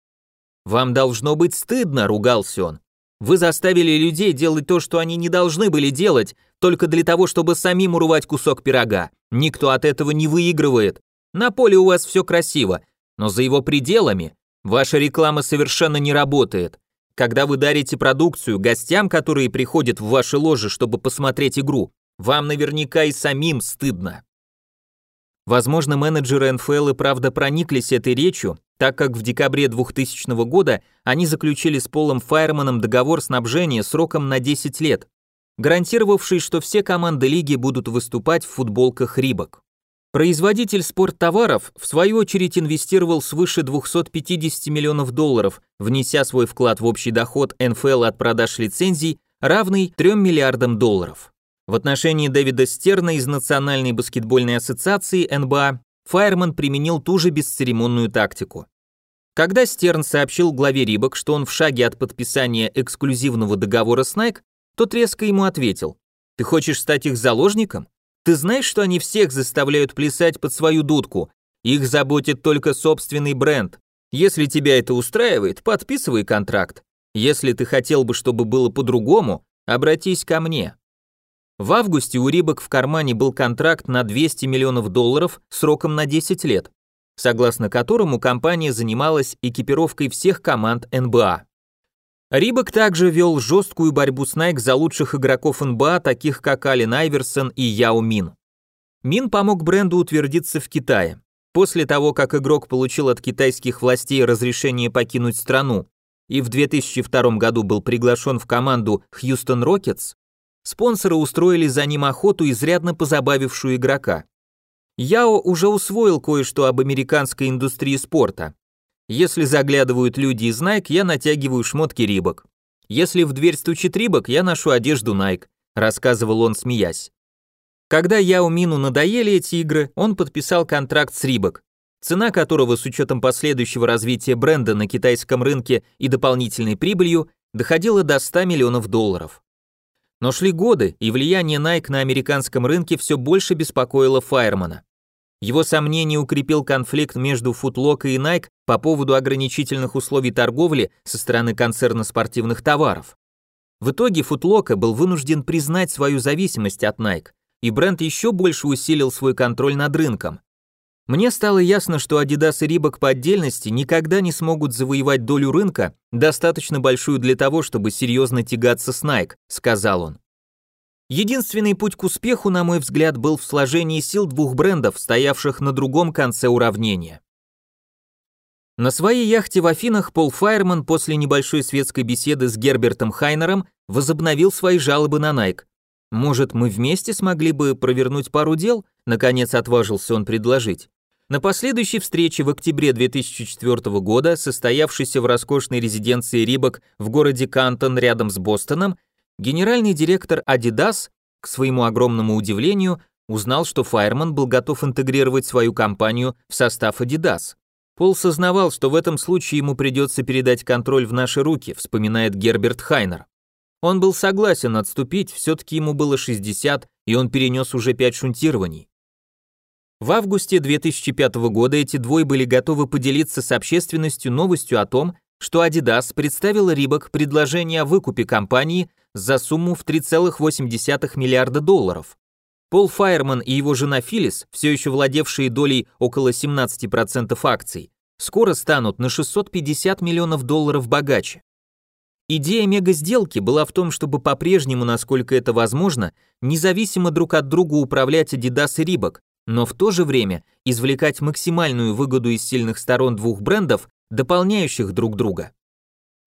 «Вам должно быть стыдно», — ругался он. Вы заставили людей делать то, что они не должны были делать, только для того, чтобы самим урвать кусок пирога. Никто от этого не выигрывает. На поле у вас все красиво, но за его пределами ваша реклама совершенно не работает. Когда вы дарите продукцию гостям, которые приходят в ваши ложи, чтобы посмотреть игру, вам наверняка и самим стыдно. Возможно, менеджеры НФЛ и правда прониклись этой речью, так как в декабре 2000 года они заключили с Полом Файерманом договор снабжения сроком на 10 лет, гарантировавший, что все команды лиги будут выступать в футболках Рибок. Производитель спорттоваров, в свою очередь, инвестировал свыше 250 миллионов долларов, внеся свой вклад в общий доход НФЛ от продаж лицензий, равный 3 миллиардам долларов. В отношении Дэвида Стерна из Национальной баскетбольной ассоциации НБА Файерман применил ту же бесцеремонную тактику. Когда Стерн сообщил главе Рибок, что он в шаге от подписания эксклюзивного договора с Nike, тот резко ему ответил, «Ты хочешь стать их заложником? Ты знаешь, что они всех заставляют плясать под свою дудку? Их заботит только собственный бренд. Если тебя это устраивает, подписывай контракт. Если ты хотел бы, чтобы было по-другому, обратись ко мне». В августе у Рибок в кармане был контракт на 200 миллионов долларов сроком на 10 лет согласно которому компания занималась экипировкой всех команд НБА. Рибок также вел жесткую борьбу с Nike за лучших игроков НБА, таких как Ален Айверсон и Яо Мин. Мин помог бренду утвердиться в Китае. После того, как игрок получил от китайских властей разрешение покинуть страну и в 2002 году был приглашен в команду Хьюстон Рокетс, спонсоры устроили за ним охоту, изрядно позабавившую игрока. Яо уже усвоил кое-что об американской индустрии спорта. Если заглядывают люди из Nike, я натягиваю шмотки Рибок. Если в дверь стучит Рибок, я ношу одежду Nike, рассказывал он, смеясь. Когда Яо Мину надоели эти игры, он подписал контракт с Рибок, цена которого с учетом последующего развития бренда на китайском рынке и дополнительной прибылью доходила до 100 миллионов долларов. Но шли годы, и влияние Nike на американском рынке все больше беспокоило Файермана. Его сомнение укрепил конфликт между Footlocker и Nike по поводу ограничительных условий торговли со стороны концерна спортивных товаров. В итоге Footlocker был вынужден признать свою зависимость от Nike, и бренд еще больше усилил свой контроль над рынком. Мне стало ясно, что Adidas и Reebok по отдельности никогда не смогут завоевать долю рынка, достаточно большую для того, чтобы серьезно тягаться с Nike, сказал он. Единственный путь к успеху, на мой взгляд, был в сложении сил двух брендов, стоявших на другом конце уравнения. На своей яхте в Афинах Пол Файерман после небольшой светской беседы с Гербертом Хайнером возобновил свои жалобы на Nike, Может, мы вместе смогли бы провернуть пару дел? Наконец отважился он предложить. На последующей встрече в октябре 2004 года, состоявшейся в роскошной резиденции Рибок в городе Кантон рядом с Бостоном, генеральный директор Adidas, к своему огромному удивлению, узнал, что Файерман был готов интегрировать свою компанию в состав Adidas. Пол сознавал, что в этом случае ему придется передать контроль в наши руки, вспоминает Герберт Хайнер. Он был согласен отступить, все-таки ему было 60, и он перенес уже 5 шунтирований. В августе 2005 года эти двое были готовы поделиться с общественностью новостью о том, что Adidas представила Рибок предложение о выкупе компании за сумму в 3,8 миллиарда долларов. Пол Файерман и его жена Филлис, все еще владевшие долей около 17% акций, скоро станут на 650 миллионов долларов богаче. Идея мега-сделки была в том, чтобы по-прежнему, насколько это возможно, независимо друг от друга управлять Adidas и Reebok, но в то же время извлекать максимальную выгоду из сильных сторон двух брендов, дополняющих друг друга.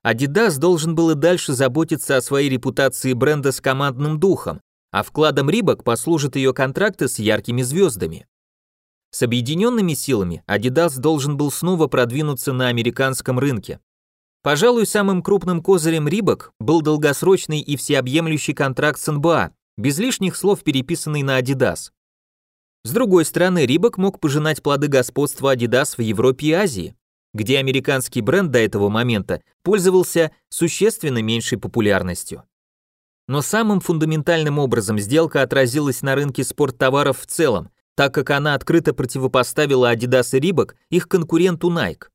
Adidas должен был и дальше заботиться о своей репутации бренда с командным духом, а вкладом Reebok послужат ее контракты с яркими звездами. С объединенными силами Adidas должен был снова продвинуться на американском рынке. Пожалуй, самым крупным козырем Рибок был долгосрочный и всеобъемлющий контракт с НБА, без лишних слов переписанный на Adidas. С другой стороны, Рибок мог пожинать плоды господства Adidas в Европе и Азии, где американский бренд до этого момента пользовался существенно меньшей популярностью. Но самым фундаментальным образом сделка отразилась на рынке спорттоваров в целом, так как она открыто противопоставила Adidas и Reebok их конкуренту Nike.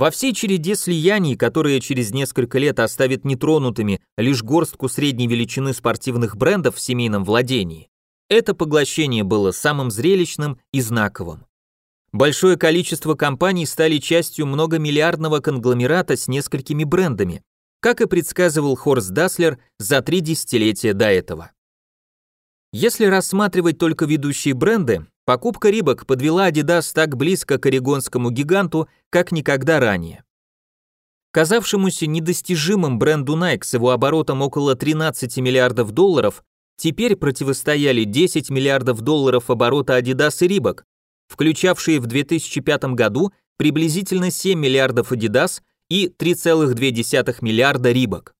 Во всей череде слияний, которые через несколько лет оставят нетронутыми лишь горстку средней величины спортивных брендов в семейном владении, это поглощение было самым зрелищным и знаковым. Большое количество компаний стали частью многомиллиардного конгломерата с несколькими брендами, как и предсказывал Хорст Даслер за три десятилетия до этого. Если рассматривать только ведущие бренды, Покупка Рибок подвела Adidas так близко к орегонскому гиганту, как никогда ранее. Казавшемуся недостижимым бренду Nike с его оборотом около 13 миллиардов долларов теперь противостояли 10 миллиардов долларов оборота Adidas и Reebok, включавшие в 2005 году приблизительно 7 миллиардов Adidas и 3,2 миллиарда Reebok.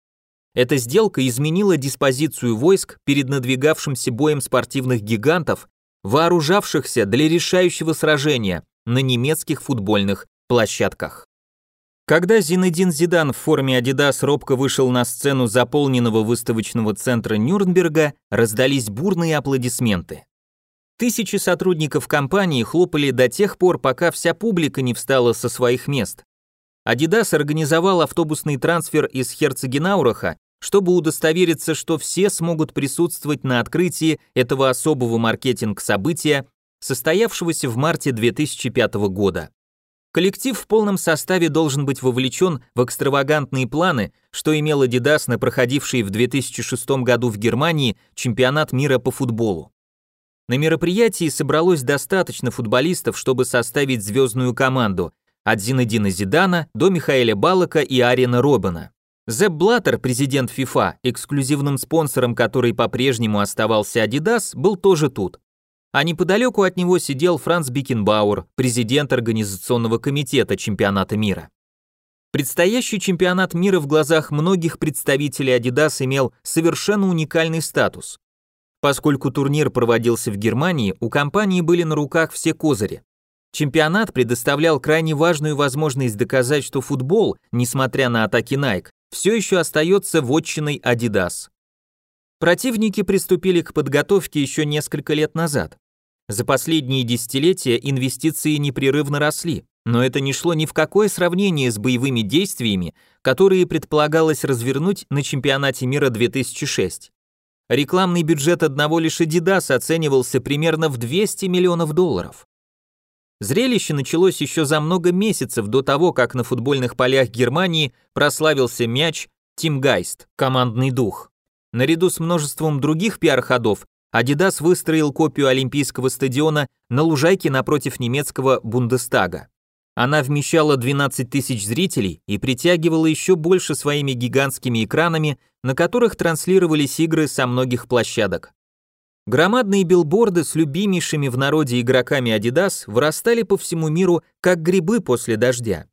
Эта сделка изменила диспозицию войск перед надвигавшимся боем спортивных гигантов вооружавшихся для решающего сражения на немецких футбольных площадках. Когда Зинедин Зидан в форме Adidas робко вышел на сцену заполненного выставочного центра Нюрнберга, раздались бурные аплодисменты. Тысячи сотрудников компании хлопали до тех пор, пока вся публика не встала со своих мест. Adidas организовал автобусный трансфер из Херцегенаураха чтобы удостовериться, что все смогут присутствовать на открытии этого особого маркетинг-события, состоявшегося в марте 2005 года. Коллектив в полном составе должен быть вовлечен в экстравагантные планы, что имел Adidas на проходивший в 2006 году в Германии чемпионат мира по футболу. На мероприятии собралось достаточно футболистов, чтобы составить звездную команду от Зинедина Зидана до Михаэля Балака и Арина Робина. Зеб Блаттер, президент FIFA, эксклюзивным спонсором которой по-прежнему оставался Adidas, был тоже тут. А неподалеку от него сидел Франц Бикенбауэр, президент организационного комитета чемпионата мира. Предстоящий чемпионат мира в глазах многих представителей Adidas имел совершенно уникальный статус. Поскольку турнир проводился в Германии, у компании были на руках все козыри. Чемпионат предоставлял крайне важную возможность доказать, что футбол, несмотря на атаки Nike, все еще остается вотчиной Adidas. Противники приступили к подготовке еще несколько лет назад. За последние десятилетия инвестиции непрерывно росли, но это не шло ни в какое сравнение с боевыми действиями, которые предполагалось развернуть на чемпионате мира 2006. Рекламный бюджет одного лишь Adidas оценивался примерно в 200 миллионов долларов. Зрелище началось еще за много месяцев до того, как на футбольных полях Германии прославился мяч Тимгайст, командный дух. Наряду с множеством других пиар-ходов Adidas выстроил копию Олимпийского стадиона на лужайке напротив немецкого Бундестага. Она вмещала 12 тысяч зрителей и притягивала еще больше своими гигантскими экранами, на которых транслировались игры со многих площадок. Громадные билборды с любимейшими в народе игроками Adidas вырастали по всему миру, как грибы после дождя.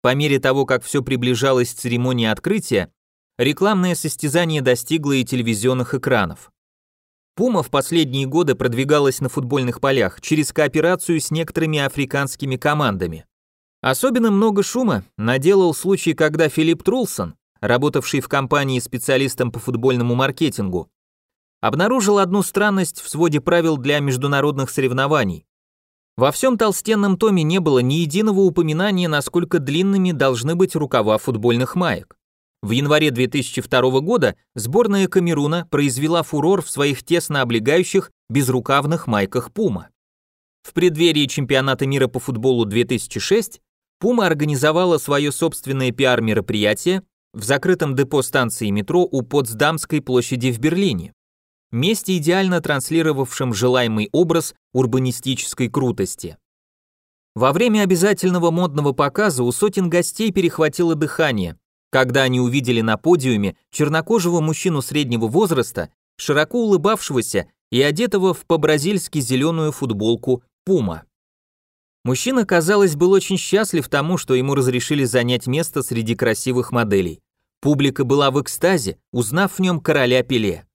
По мере того, как все приближалось к церемонии открытия, рекламное состязание достигло и телевизионных экранов. Пума в последние годы продвигалась на футбольных полях через кооперацию с некоторыми африканскими командами. Особенно много шума наделал случай, когда Филипп Трулсон, работавший в компании специалистом по футбольному маркетингу, обнаружил одну странность в своде правил для международных соревнований. Во всем толстенном томе не было ни единого упоминания, насколько длинными должны быть рукава футбольных маек. В январе 2002 года сборная Камеруна произвела фурор в своих тесно облегающих безрукавных майках Пума. В преддверии чемпионата мира по футболу 2006 Пума организовала свое собственное пиар-мероприятие в закрытом депо станции метро у Потсдамской площади в Берлине месте, идеально транслировавшем желаемый образ урбанистической крутости. Во время обязательного модного показа у сотен гостей перехватило дыхание, когда они увидели на подиуме чернокожего мужчину среднего возраста, широко улыбавшегося и одетого в по-бразильски зеленую футболку «Пума». Мужчина, казалось, был очень счастлив тому, что ему разрешили занять место среди красивых моделей. Публика была в экстазе, узнав в нем короля Пеле.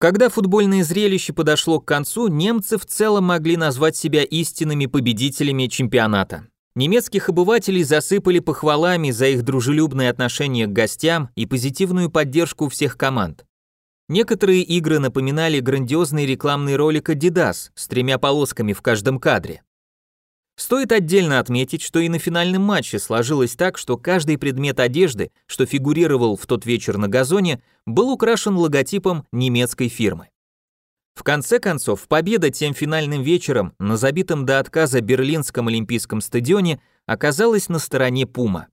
Когда футбольное зрелище подошло к концу, немцы в целом могли назвать себя истинными победителями чемпионата. Немецких обывателей засыпали похвалами за их дружелюбное отношение к гостям и позитивную поддержку всех команд. Некоторые игры напоминали грандиозный рекламный ролик Adidas с тремя полосками в каждом кадре. Стоит отдельно отметить, что и на финальном матче сложилось так, что каждый предмет одежды, что фигурировал в тот вечер на газоне, был украшен логотипом немецкой фирмы. В конце концов, победа тем финальным вечером на забитом до отказа Берлинском Олимпийском стадионе оказалась на стороне Пума.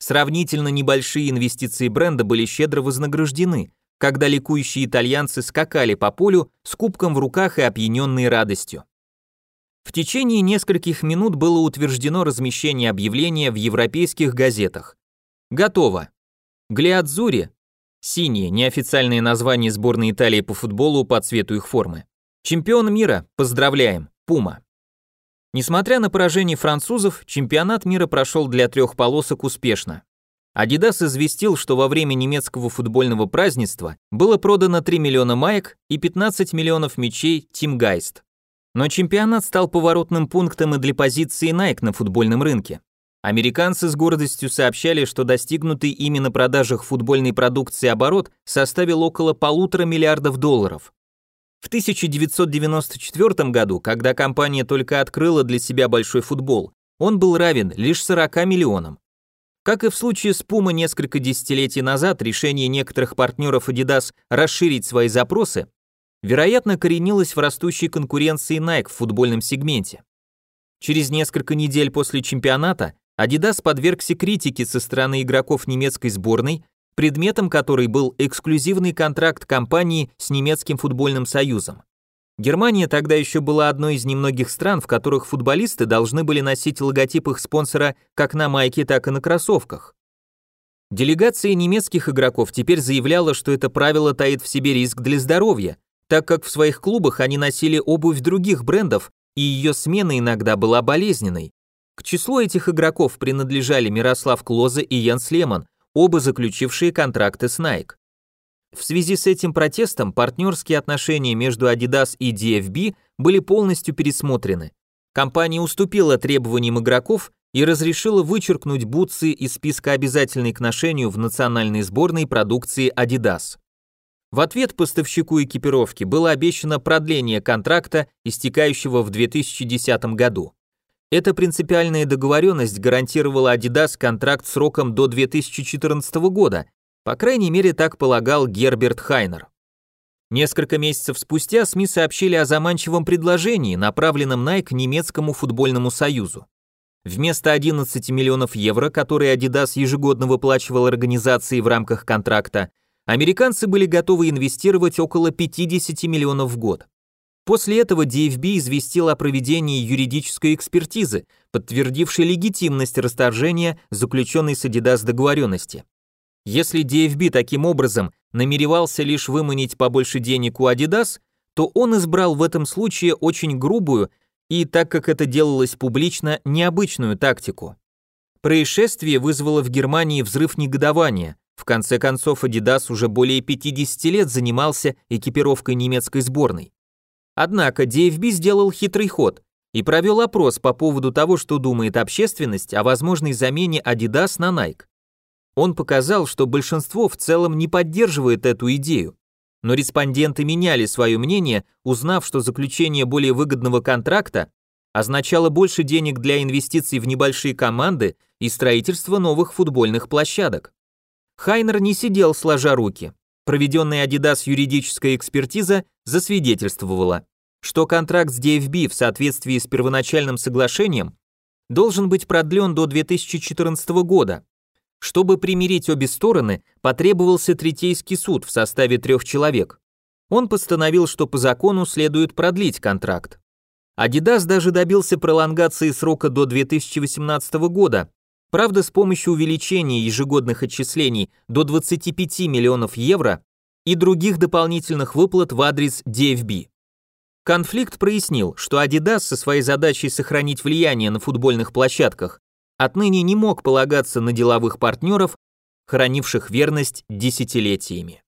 Сравнительно небольшие инвестиции бренда были щедро вознаграждены, когда ликующие итальянцы скакали по полю с кубком в руках и опьяненные радостью. В течение нескольких минут было утверждено размещение объявления в европейских газетах. Готово. Глиадзури, синее, неофициальное название сборной Италии по футболу по цвету их формы. Чемпион мира, поздравляем, Пума. Несмотря на поражение французов, чемпионат мира прошел для трех полосок успешно. Adidas известил, что во время немецкого футбольного празднества было продано 3 миллиона маек и 15 миллионов мячей Team Geist. Но чемпионат стал поворотным пунктом и для позиции Nike на футбольном рынке. Американцы с гордостью сообщали, что достигнутый ими на продажах футбольной продукции оборот составил около полутора миллиардов долларов. В 1994 году, когда компания только открыла для себя большой футбол, он был равен лишь 40 миллионам. Как и в случае с Puma несколько десятилетий назад, решение некоторых партнеров Adidas расширить свои запросы вероятно, коренилась в растущей конкуренции Nike в футбольном сегменте. Через несколько недель после чемпионата Adidas подвергся критике со стороны игроков немецкой сборной, предметом которой был эксклюзивный контракт компании с немецким футбольным союзом. Германия тогда еще была одной из немногих стран, в которых футболисты должны были носить логотип их спонсора как на майке, так и на кроссовках. Делегация немецких игроков теперь заявляла, что это правило таит в себе риск для здоровья, так как в своих клубах они носили обувь других брендов, и ее смена иногда была болезненной. К числу этих игроков принадлежали Мирослав Клозе и Янс Лемон, оба заключившие контракты с Nike. В связи с этим протестом партнерские отношения между Adidas и DFB были полностью пересмотрены. Компания уступила требованиям игроков и разрешила вычеркнуть бутсы из списка обязательной к ношению в национальной сборной продукции Adidas. В ответ поставщику экипировки было обещано продление контракта, истекающего в 2010 году. Эта принципиальная договоренность гарантировала Adidas контракт сроком до 2014 года, по крайней мере так полагал Герберт Хайнер. Несколько месяцев спустя СМИ сообщили о заманчивом предложении, направленном Nike немецкому футбольному союзу. Вместо 11 миллионов евро, которые Adidas ежегодно выплачивал организации в рамках контракта, американцы были готовы инвестировать около 50 миллионов в год. После этого DFB известил о проведении юридической экспертизы, подтвердившей легитимность расторжения заключенной с Adidas договоренности. Если DFB таким образом намеревался лишь выманить побольше денег у Adidas, то он избрал в этом случае очень грубую и, так как это делалось публично, необычную тактику. Происшествие вызвало в Германии взрыв негодования. В конце концов, Adidas уже более 50 лет занимался экипировкой немецкой сборной. Однако DFB сделал хитрый ход и провел опрос по поводу того, что думает общественность о возможной замене Adidas на Nike. Он показал, что большинство в целом не поддерживает эту идею. Но респонденты меняли свое мнение, узнав, что заключение более выгодного контракта означало больше денег для инвестиций в небольшие команды и строительство новых футбольных площадок. Хайнер не сидел сложа руки. Проведенная Adidas юридическая экспертиза засвидетельствовала, что контракт с DFB в соответствии с первоначальным соглашением должен быть продлен до 2014 года, чтобы примирить обе стороны, потребовался третейский суд в составе трех человек. Он постановил, что по закону следует продлить контракт. Adidas даже добился пролонгации срока до 2018 года, правда с помощью увеличения ежегодных отчислений до 25 миллионов евро и других дополнительных выплат в адрес DFB. Конфликт прояснил, что Adidas со своей задачей сохранить влияние на футбольных площадках отныне не мог полагаться на деловых партнеров, хранивших верность десятилетиями.